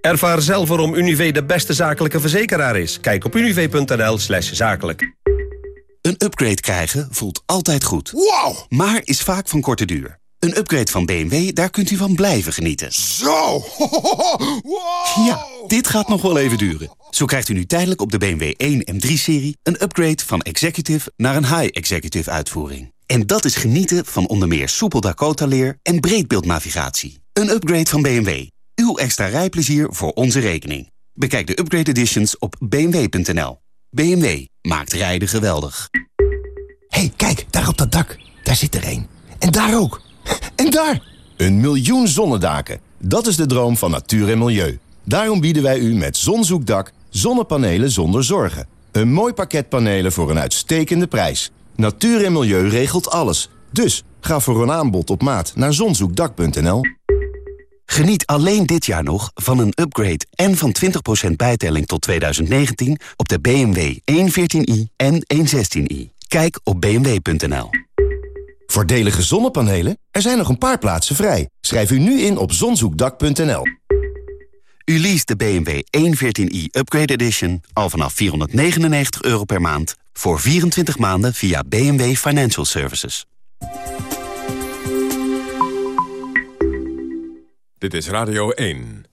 Ervaar zelf waarom Univé de beste zakelijke verzekeraar is. Kijk op univ.nl slash zakelijk. Een upgrade krijgen voelt altijd goed. Wow! Maar is vaak van korte duur. Een upgrade van BMW, daar kunt u van blijven genieten. Zo! Wow! Ja, dit gaat nog wel even duren. Zo krijgt u nu tijdelijk op de BMW 1 M3-serie... een upgrade van executive naar een high-executive uitvoering. En dat is genieten van onder meer soepel Dakota-leer en breedbeeldnavigatie. Een upgrade van BMW. Uw extra rijplezier voor onze rekening. Bekijk de upgrade editions op bmw.nl. BMW maakt rijden geweldig. hey, kijk, daar op dat dak. Daar zit er een. En daar ook. En daar! Een miljoen zonnedaken. Dat is de droom van natuur en milieu. Daarom bieden wij u met Zonzoekdak zonnepanelen zonder zorgen. Een mooi pakket panelen voor een uitstekende prijs. Natuur en milieu regelt alles. Dus ga voor een aanbod op maat naar zonzoekdak.nl. Geniet alleen dit jaar nog van een upgrade en van 20% bijtelling tot 2019 op de BMW 114i en 116i. Kijk op bmw.nl. Voordelige zonnepanelen? Er zijn nog een paar plaatsen vrij. Schrijf u nu in op zonzoekdak.nl. U leest de BMW 114i Upgrade Edition al vanaf 499 euro per maand... voor 24 maanden via BMW Financial Services. Dit is Radio 1.